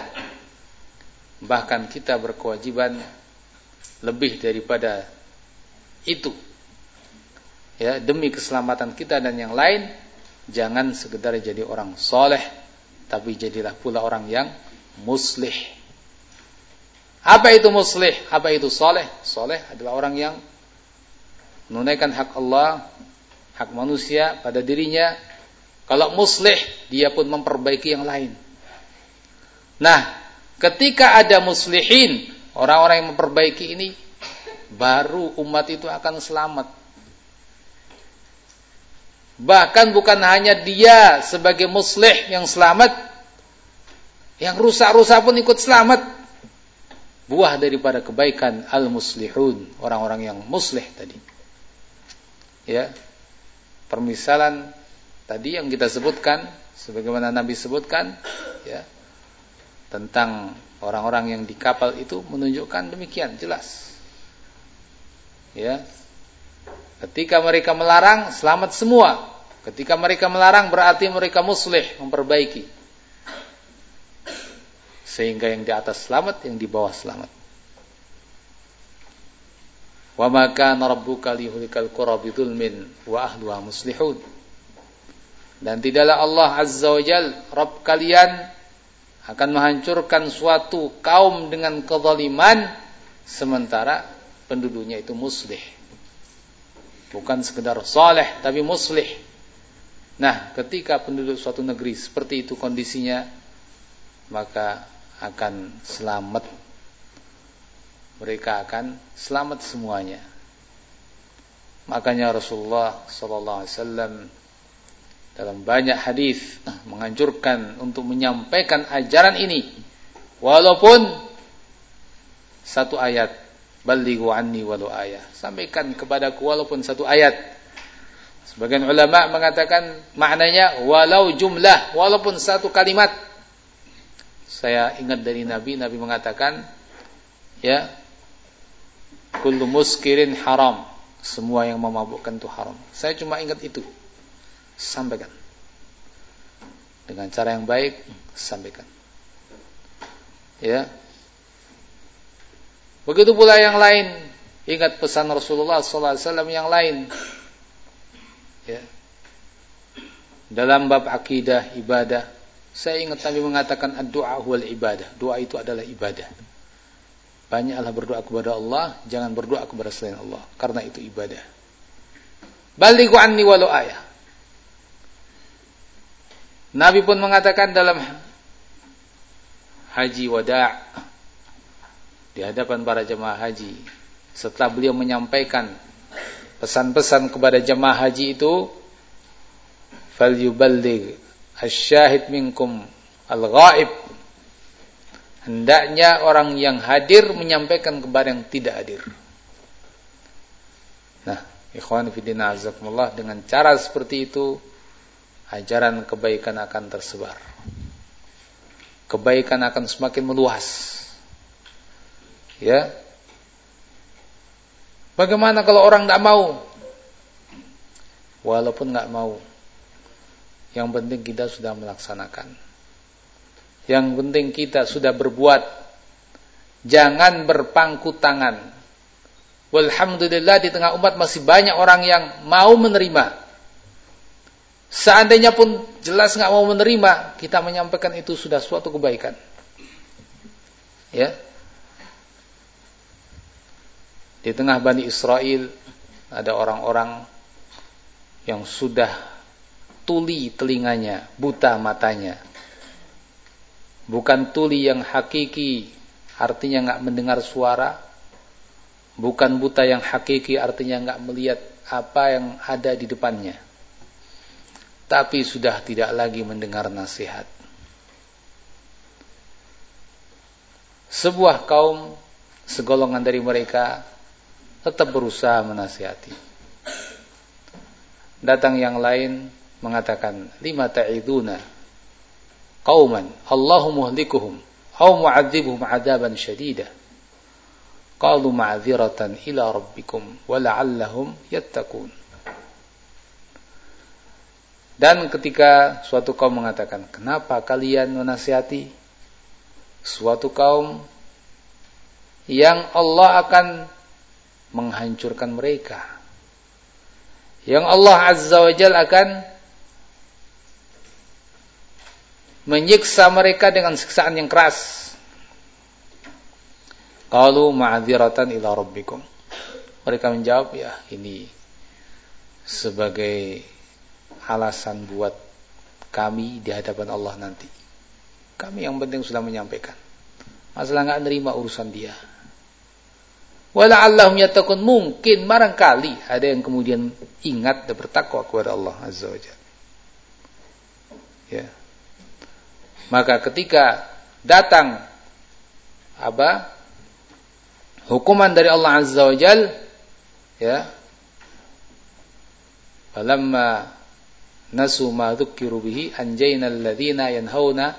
Bahkan kita berkewajiban lebih daripada itu ya demi keselamatan kita dan yang lain jangan sekedar jadi orang soleh tapi jadilah pula orang yang muslih. Apa itu muslih? Apa itu soleh? Soleh adalah orang yang menunaikan hak Allah hak manusia pada dirinya. Kalau muslih dia pun memperbaiki yang lain. Nah ketika ada muslihin Orang-orang yang memperbaiki ini baru umat itu akan selamat. Bahkan bukan hanya dia sebagai muslih yang selamat, yang rusak-rusak pun ikut selamat. Buah daripada kebaikan al-muslihun, orang-orang yang muslih tadi. Ya. Permisalan tadi yang kita sebutkan sebagaimana Nabi sebutkan ya tentang orang-orang yang di kapal itu menunjukkan demikian jelas. Ya. Ketika mereka melarang, selamat semua. Ketika mereka melarang berarti mereka muslih, memperbaiki. Sehingga yang di atas selamat, yang di bawah selamat. Wa maka rabbuka liyuhlikal qura bidzulmin wa ahluha muslihun. Dan tidaklah Allah Azza wa Jal Rabb kalian akan menghancurkan suatu kaum dengan kezaliman sementara penduduknya itu muslih. Bukan sekedar saleh tapi muslih. Nah, ketika penduduk suatu negeri seperti itu kondisinya maka akan selamat. Mereka akan selamat semuanya. Makanya Rasulullah wasallam dalam banyak hadis menganjurkan untuk menyampaikan ajaran ini walaupun satu ayat balighu anni walau ayat sampaikan kepadaku walaupun satu ayat Sebagian ulama mengatakan maknanya walau jumlah, walaupun satu kalimat. Saya ingat dari Nabi, Nabi mengatakan ya kullu muskirin haram. Semua yang memabukkan itu haram. Saya cuma ingat itu. Sampaikan. Dengan cara yang baik, sampaikan. Ya. Begitu pula yang lain. Ingat pesan Rasulullah SAW yang lain. Ya. Dalam bab akidah, ibadah. Saya ingat Nabi mengatakan doa wal ibadah. Doa itu adalah ibadah. Banyaklah berdoa kepada Allah, jangan berdoa kepada selain Allah. Karena itu ibadah. Balighu anni walau ayah. Nabi pun mengatakan dalam haji wada' di hadapan para jemaah haji setelah beliau menyampaikan pesan-pesan kepada jemaah haji itu falyuballigh asyahid minkum al-ghaib hendaknya orang yang hadir menyampaikan kepada yang tidak hadir nah ikhwan fillah azakumullah dengan cara seperti itu ajaran kebaikan akan tersebar. Kebaikan akan semakin meluas. Ya. Bagaimana kalau orang tidak mau? Walaupun nggak mau, yang penting kita sudah melaksanakan. Yang penting kita sudah berbuat. Jangan berpangku tangan. Walhamdulillah di tengah umat masih banyak orang yang mau menerima Seandainya pun jelas nggak mau menerima, kita menyampaikan itu sudah suatu kebaikan. Ya. Di tengah Bani Israel ada orang-orang yang sudah tuli telinganya, buta matanya. Bukan tuli yang hakiki, artinya nggak mendengar suara. Bukan buta yang hakiki, artinya nggak melihat apa yang ada di depannya tapi sudah tidak lagi mendengar nasihat. Sebuah kaum segolongan dari mereka tetap berusaha menasihati. Datang yang lain mengatakan, "Lima ta'iduna qauman Allahu muhlikuhum aw mu'adzibuhum 'adaban syadida." Qalu ma'dziratan ila rabbikum wa la'allahum yattaqun. Dan ketika suatu kaum mengatakan, kenapa kalian menasihati suatu kaum yang Allah akan menghancurkan mereka. Yang Allah Azza wa Jal akan menyiksa mereka dengan siksaan yang keras. Qalu ma'adziratan ila rabbikum. Mereka menjawab, ya ini sebagai alasan buat kami di hadapan Allah nanti. Kami yang penting sudah menyampaikan. Masalah nggak nerima urusan dia. Wala'allahum yattaqun mungkin barangkali ada yang kemudian ingat dan bertakwa kepada Allah Azza wa Ya. Maka ketika datang apa? Hukuman dari Allah Azza wa ya. Falamma nasu ma dzukkiru bihi anjayna alladziina yanhauna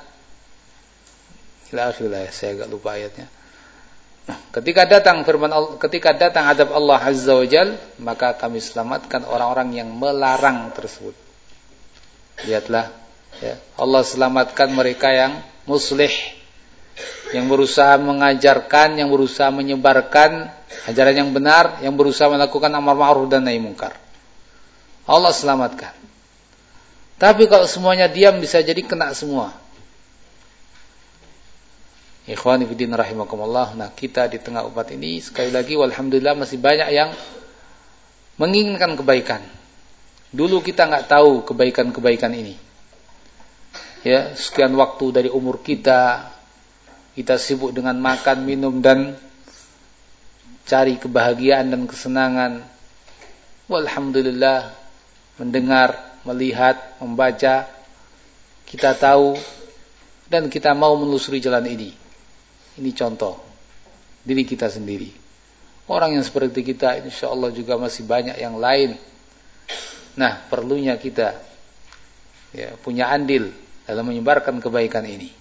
ila akhir saya agak lupa ayatnya ketika datang firman Allah, ketika datang adab Allah azza wajal maka kami selamatkan orang-orang yang melarang tersebut lihatlah ya Allah selamatkan mereka yang muslih yang berusaha mengajarkan, yang berusaha menyebarkan ajaran yang benar, yang berusaha melakukan amar ma'ruf dan nahi mungkar. Allah selamatkan. Tapi kalau semuanya diam bisa jadi kena semua. Ikhwani fiddin rahimakumullah. Nah, kita di tengah umat ini sekali lagi walhamdulillah masih banyak yang menginginkan kebaikan. Dulu kita nggak tahu kebaikan-kebaikan ini. Ya, sekian waktu dari umur kita kita sibuk dengan makan, minum dan cari kebahagiaan dan kesenangan. Walhamdulillah mendengar melihat, membaca, kita tahu dan kita mau menelusuri jalan ini. Ini contoh diri kita sendiri. Orang yang seperti kita insya Allah juga masih banyak yang lain. Nah, perlunya kita ya, punya andil dalam menyebarkan kebaikan ini.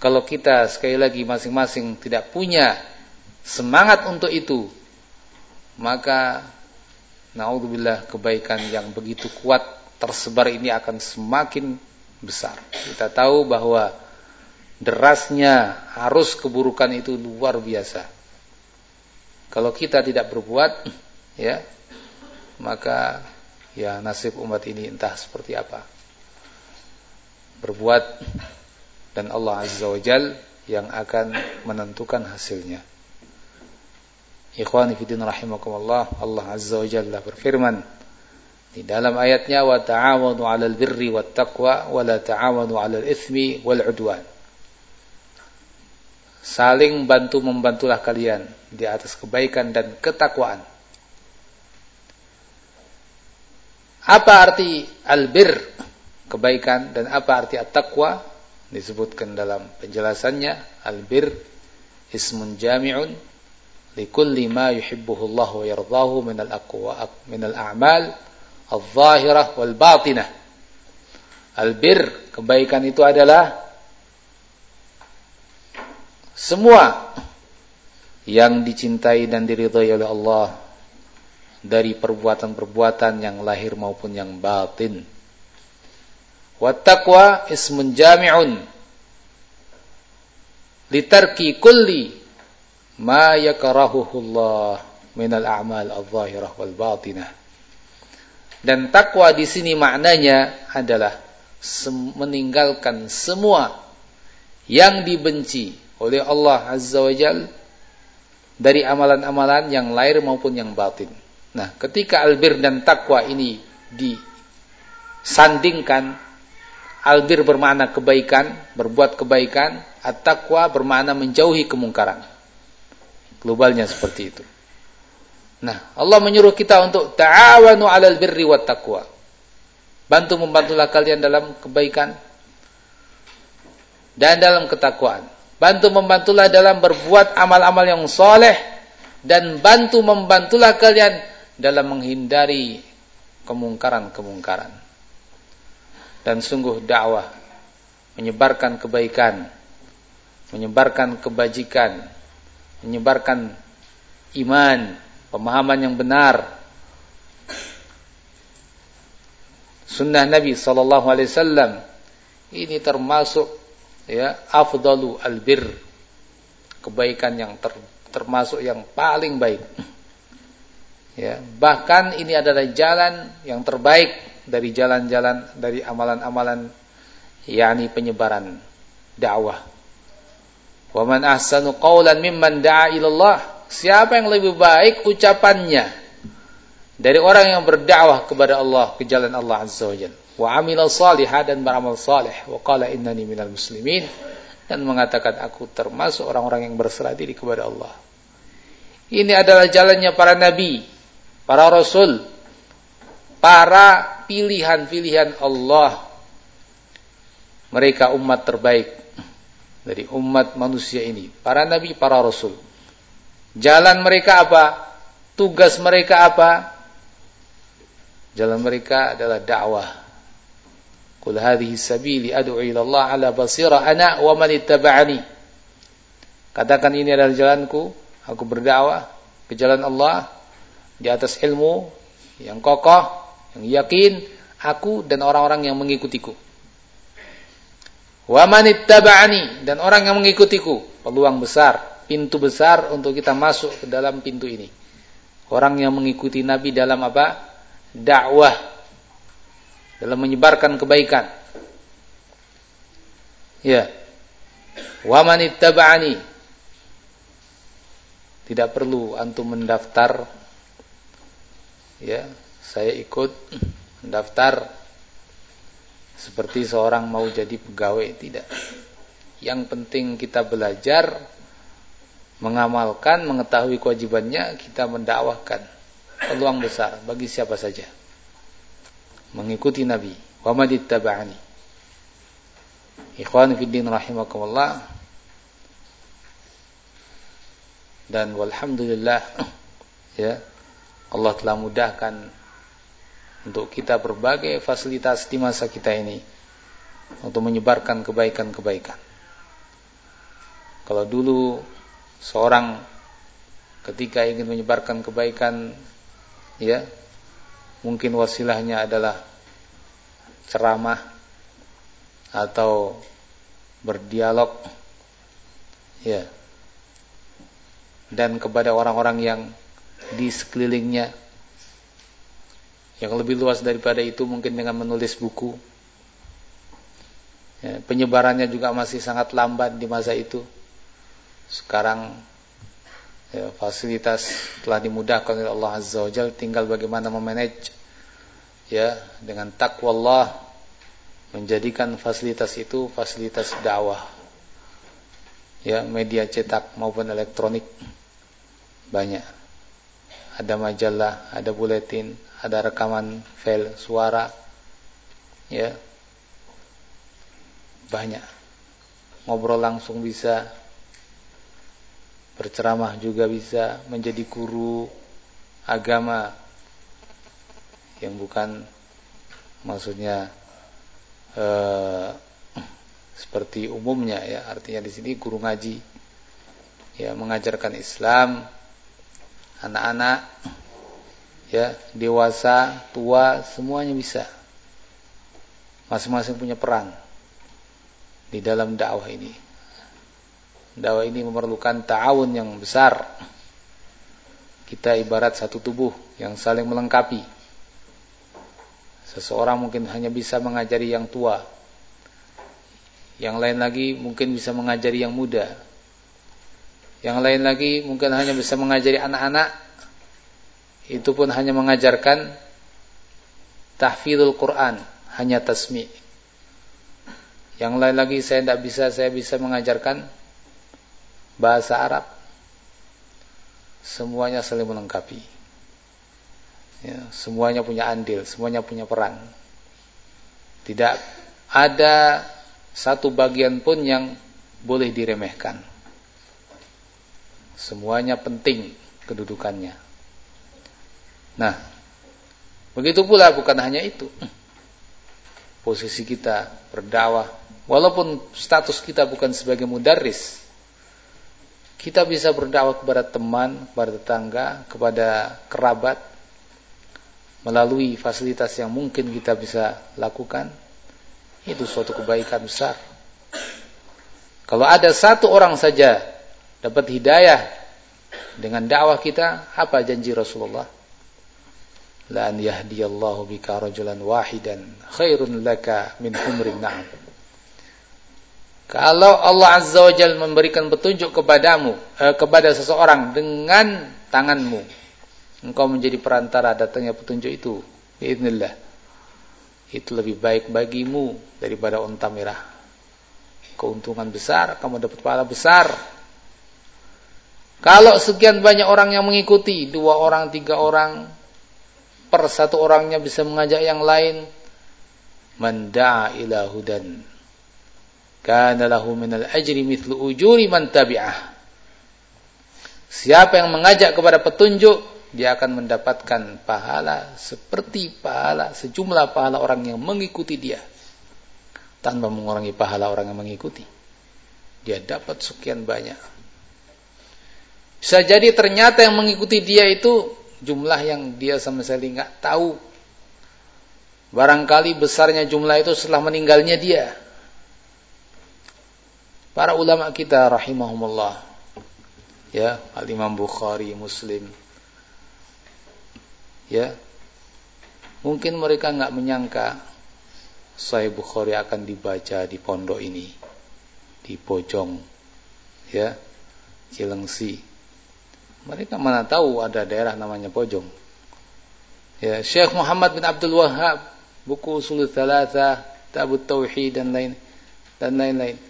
Kalau kita sekali lagi masing-masing tidak punya semangat untuk itu, maka naudzubillah kebaikan yang begitu kuat tersebar ini akan semakin besar. Kita tahu bahwa derasnya arus keburukan itu luar biasa. Kalau kita tidak berbuat, ya, maka ya nasib umat ini entah seperti apa. Berbuat dan Allah Azza wa Jal yang akan menentukan hasilnya. Ikhwani fiddin rahimakumullah, Allah Azza wa Jalla berfirman di dalam ayatnya wa ta'awanu 'alal birri wat taqwa wa la ta'awanu 'alal itsmi wal 'udwan. Saling bantu membantulah kalian di atas kebaikan dan ketakwaan. Apa arti albir kebaikan dan apa arti at-taqwa? Disebutkan dalam penjelasannya albir ismun jami'un likulli ma yuhibbuhu Allah wa yardahu min al-aqwa min al-a'mal al-zahirah wal batinah. Albir kebaikan itu adalah semua yang dicintai dan diridhai oleh Allah dari perbuatan-perbuatan yang lahir maupun yang batin. Wattaqwa ismun jami'un litarki kulli ma yakrahuhu Allah min al-a'mal al-zahirah wal batinah. Dan takwa di sini maknanya adalah meninggalkan semua yang dibenci oleh Allah Azza wa Jal dari amalan-amalan yang lahir maupun yang batin. Nah, ketika albir dan takwa ini disandingkan, albir bermakna kebaikan, berbuat kebaikan, at-taqwa bermakna menjauhi kemungkaran. Globalnya seperti itu. Nah, Allah menyuruh kita untuk ta'awanu 'alal birri wat taqwa. Bantu membantulah kalian dalam kebaikan dan dalam ketakwaan. Bantu membantulah dalam berbuat amal-amal yang soleh. Dan bantu membantulah kalian dalam menghindari kemungkaran-kemungkaran. Dan sungguh dakwah menyebarkan kebaikan, menyebarkan kebajikan, menyebarkan iman, pemahaman yang benar. Sunnah Nabi sallallahu alaihi wasallam ini termasuk ya afdalu albir. Kebaikan yang ter, termasuk yang paling baik. Ya bahkan ini adalah jalan yang terbaik dari jalan-jalan dari amalan-amalan yakni penyebaran dakwah. Wa man ahsanu qawlan mimman da'a ilallah. Siapa yang lebih baik ucapannya dari orang yang berdakwah kepada Allah ke jalan Allah azza wajalla wa amila salihah dan beramal saleh wa qala innani minal muslimin dan mengatakan aku termasuk orang-orang yang berserah diri kepada Allah. Ini adalah jalannya para nabi, para rasul, para pilihan-pilihan Allah. Mereka umat terbaik dari umat manusia ini, para nabi, para rasul. Jalan mereka apa? Tugas mereka apa? Jalan mereka adalah dakwah Qul hadhihi sabili ad'u ila Allah ala basira ana wa man ittaba'ani. Katakan ini adalah jalanku, aku berdakwah ke jalan Allah di atas ilmu yang kokoh, yang yakin, aku dan orang-orang yang mengikutiku. Wa man ittaba'ani dan orang yang mengikutiku, peluang besar, pintu besar untuk kita masuk ke dalam pintu ini. Orang yang mengikuti Nabi dalam apa? Dakwah dalam menyebarkan kebaikan. Ya. Wa man. Tidak perlu antum mendaftar ya, saya ikut mendaftar seperti seorang mau jadi pegawai, tidak. Yang penting kita belajar mengamalkan, mengetahui kewajibannya, kita mendakwahkan. Peluang besar bagi siapa saja mengikuti Nabi. Wa madittaba'ani ikhwan fiddin rahimakumullah. Dan walhamdulillah (clears throat) ya Allah telah mudahkan untuk kita berbagai fasilitas di masa kita ini untuk menyebarkan kebaikan-kebaikan. Kalau dulu seorang ketika ingin menyebarkan kebaikan ya mungkin wasilahnya adalah ceramah atau berdialog ya. Dan kepada orang-orang yang di sekelilingnya. Yang lebih luas daripada itu mungkin dengan menulis buku. Ya, penyebarannya juga masih sangat lambat di masa itu. Sekarang ya, fasilitas telah dimudahkan oleh Allah Azza wa Jal. Tinggal bagaimana memanage ya dengan takwa Allah menjadikan fasilitas itu fasilitas dakwah. Ya media cetak maupun elektronik banyak. Ada majalah ada buletin ada rekaman file suara ya banyak. Ngobrol langsung bisa berceramah juga bisa menjadi guru agama yang bukan maksudnya eh, seperti umumnya ya artinya di sini guru ngaji ya mengajarkan Islam anak-anak ya dewasa, tua, semuanya bisa. Masing-masing punya peran di dalam dakwah ini. Dakwah ini memerlukan ta'awun yang besar. Kita ibarat satu tubuh yang saling melengkapi. Seseorang mungkin hanya bisa mengajari yang tua. Yang lain lagi mungkin bisa mengajari yang muda. Yang lain lagi mungkin hanya bisa mengajari anak-anak itu pun hanya mengajarkan tahfidul Quran, hanya tasmi. Yang lain lagi saya tidak bisa, saya bisa mengajarkan bahasa Arab. Semuanya saling melengkapi. Ya, semuanya punya andil, semuanya punya peran. Tidak ada satu bagian pun yang boleh diremehkan. Semuanya penting kedudukannya. Nah, begitu pula bukan hanya itu. Posisi kita berdakwah, walaupun status kita bukan sebagai mudaris, kita bisa berdakwah kepada teman, kepada tetangga, kepada kerabat, melalui fasilitas yang mungkin kita bisa lakukan, itu suatu kebaikan besar. Kalau ada satu orang saja dapat hidayah dengan dakwah kita, apa janji Rasulullah? la an yahdiyallahu bika rajulan wahidan khairun laka min humrin na'am kalau Allah Azza wa Jalla memberikan petunjuk kepadamu eh, kepada seseorang dengan tanganmu engkau menjadi perantara datangnya petunjuk itu. Biidznillah. Itu lebih baik bagimu daripada unta merah. Keuntungan besar kamu dapat pahala besar. Kalau sekian banyak orang yang mengikuti dua orang tiga orang per satu orangnya bisa mengajak yang lain manda'a ila hudan kana lahu minal ajri mithlu ujuri man tabi'ah siapa yang mengajak kepada petunjuk dia akan mendapatkan pahala seperti pahala sejumlah pahala orang yang mengikuti dia tanpa mengurangi pahala orang yang mengikuti dia dapat sekian banyak bisa jadi ternyata yang mengikuti dia itu jumlah yang dia sama sekali nggak tahu. Barangkali besarnya jumlah itu setelah meninggalnya dia. Para ulama kita rahimahumullah. Ya, Al-Imam Bukhari, Muslim. Ya. Mungkin mereka nggak menyangka Sahih Bukhari akan dibaca di pondok ini. Di Pojong. Ya. Cilengsi mereka mana tahu ada daerah namanya Pojong. Ya, Syekh Muhammad bin Abdul Wahab, buku Usul Thalatha, Tabut Tauhid dan lain dan lain-lain.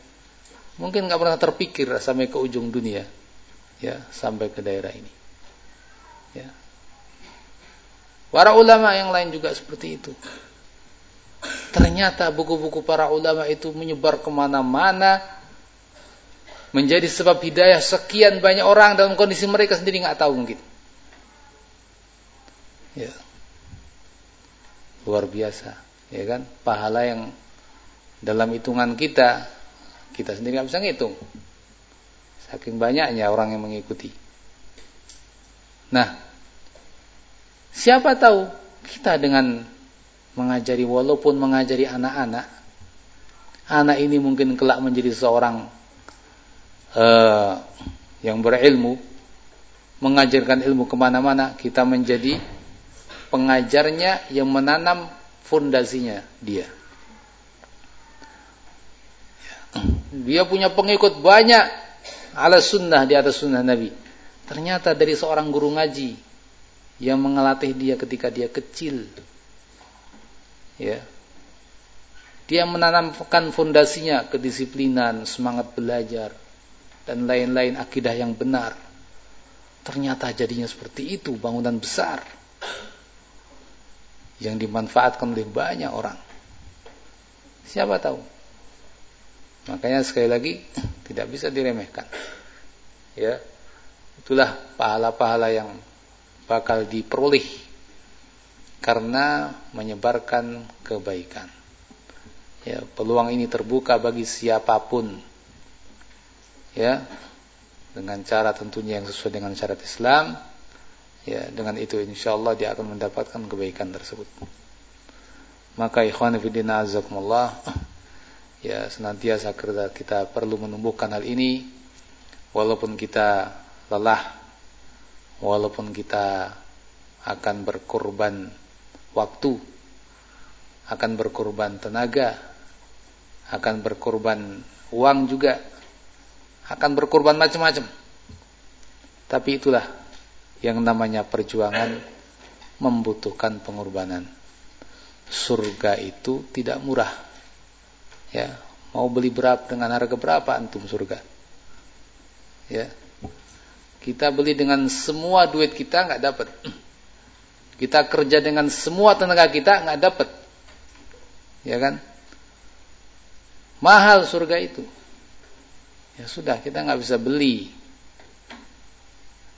Mungkin nggak pernah terpikir sampai ke ujung dunia. Ya, sampai ke daerah ini. Ya. Para ulama yang lain juga seperti itu. Ternyata buku-buku para ulama itu menyebar ke mana-mana menjadi sebab hidayah sekian banyak orang dalam kondisi mereka sendiri nggak tahu mungkin. Ya. luar biasa ya kan pahala yang dalam hitungan kita kita sendiri nggak bisa ngitung. Saking banyaknya orang yang mengikuti. Nah siapa tahu kita dengan mengajari walaupun mengajari anak-anak anak ini mungkin kelak menjadi seorang uh, yang berilmu mengajarkan ilmu ke mana-mana kita menjadi pengajarnya yang menanam fondasinya dia dia punya pengikut banyak. Ala sunnah di atas sunnah Nabi. Ternyata dari seorang guru ngaji yang mengelatih dia ketika dia kecil. Ya. Dia menanamkan fondasinya kedisiplinan semangat belajar dan lain-lain akidah yang benar. Ternyata jadinya seperti itu bangunan besar. Yang dimanfaatkan oleh banyak orang. Siapa tahu makanya sekali lagi tidak bisa diremehkan ya itulah pahala-pahala yang bakal diperoleh karena menyebarkan kebaikan. Ya, peluang ini terbuka bagi siapa pun. Ya, dengan cara tentunya yang sesuai dengan syarat Islam. Ya, dengan itu insyaallah dia akan mendapatkan kebaikan tersebut. Maka ikhwan fillah azakumullah ya senantiasa kita, kita perlu menumbuhkan hal ini walaupun kita lelah walaupun kita akan berkorban waktu, akan berkorban tenaga, akan berkorban uang juga, akan berkorban macam-macam. Tapi itulah yang namanya perjuangan membutuhkan pengorbanan. Surga itu tidak murah. Ya, mau beli berapa dengan harga berapa antum surga? Ya. Kita beli dengan semua duit kita nggak dapat. Kita kerja dengan semua tenaga kita nggak dapat. Ya kan? Mahal surga itu. Ya sudah, kita nggak bisa beli.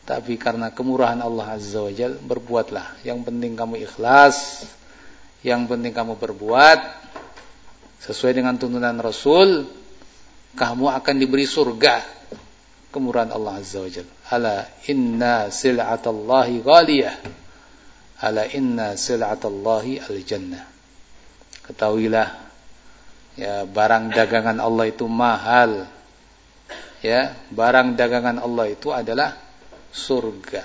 Tapi karena kemurahan Allah Azza wa Jal, berbuatlah. Yang penting kamu ikhlas. Yang penting kamu berbuat. Sesuai dengan tuntunan Rasul. Kamu akan diberi surga. Kemurahan Allah Azza wa Jal. Ala inna sil'atallahi ghaliyah ala inna sil'atallahi al-jannah. Ketahuilah ya barang dagangan Allah itu mahal. Ya, barang dagangan Allah itu adalah surga.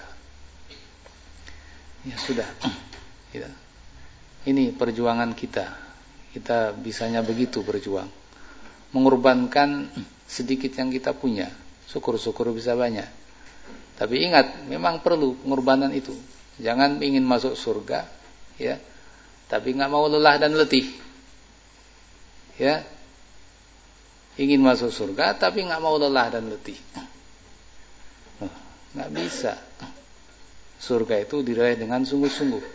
Ya sudah. (clears throat) Ya. Ini perjuangan kita. Kita bisanya begitu berjuang. Mengorbankan sedikit yang kita punya. Syukur-syukur bisa banyak. Tapi ingat, memang perlu pengorbanan itu. Jangan ingin masuk surga, ya, tapi nggak mau lelah dan letih, ya. Ingin masuk surga, tapi nggak mau lelah dan letih, nggak bisa. Surga itu diraih dengan sungguh-sungguh.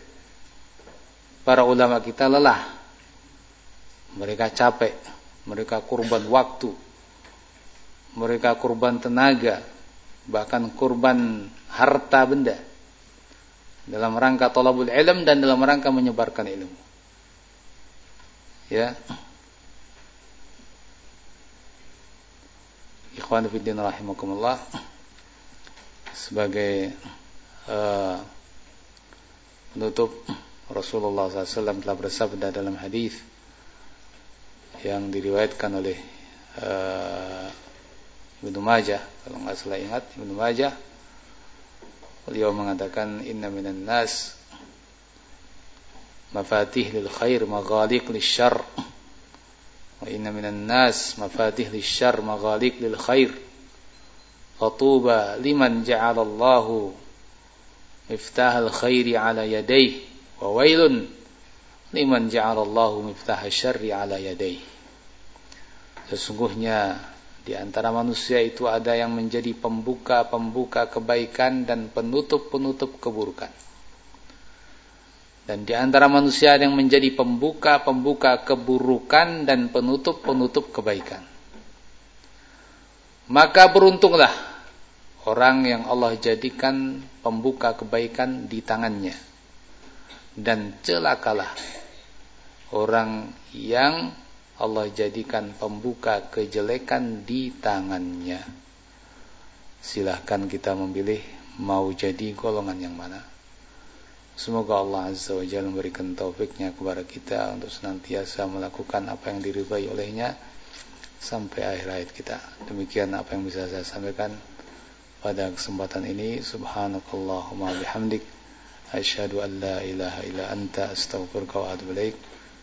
Para ulama kita lelah, mereka capek, mereka kurban waktu, mereka kurban tenaga, bahkan kurban harta benda dalam rangka tolabul ilm dan dalam rangka menyebarkan ilmu. Ya. Ikhwan fillah rahimakumullah sebagai uh, penutup Rasulullah SAW telah bersabda dalam hadis yang diriwayatkan oleh uh, Ibnu Majah. Kalau nggak salah ingat Ibnu Majah Beliau mengatakan inna minan nas mafatih lil khair maghaliq lil syarr. Wa inna minan nas mafatih lil syarr maghaliq lil khair. Fatuba liman ja'ala miftah al khairi ala yadayhi wa wailun liman ja'ala Allah miftah syarri ala yadayhi sesungguhnya di antara manusia itu ada yang menjadi pembuka-pembuka kebaikan dan penutup-penutup keburukan. Dan di antara manusia ada yang menjadi pembuka-pembuka keburukan dan penutup-penutup kebaikan. Maka beruntunglah orang yang Allah jadikan pembuka kebaikan di tangannya. Dan celakalah orang yang Allah jadikan pembuka kejelekan di tangannya. Silahkan kita memilih mau jadi golongan yang mana. Semoga Allah Azza wa Jalla memberikan taufiknya kepada kita untuk senantiasa melakukan apa yang diridhai olehnya sampai akhir hayat kita. Demikian apa yang bisa saya sampaikan pada kesempatan ini. Subhanakallahumma bihamdik. Asyhadu an la ilaha illa anta astaghfiruka wa atubu ilaik.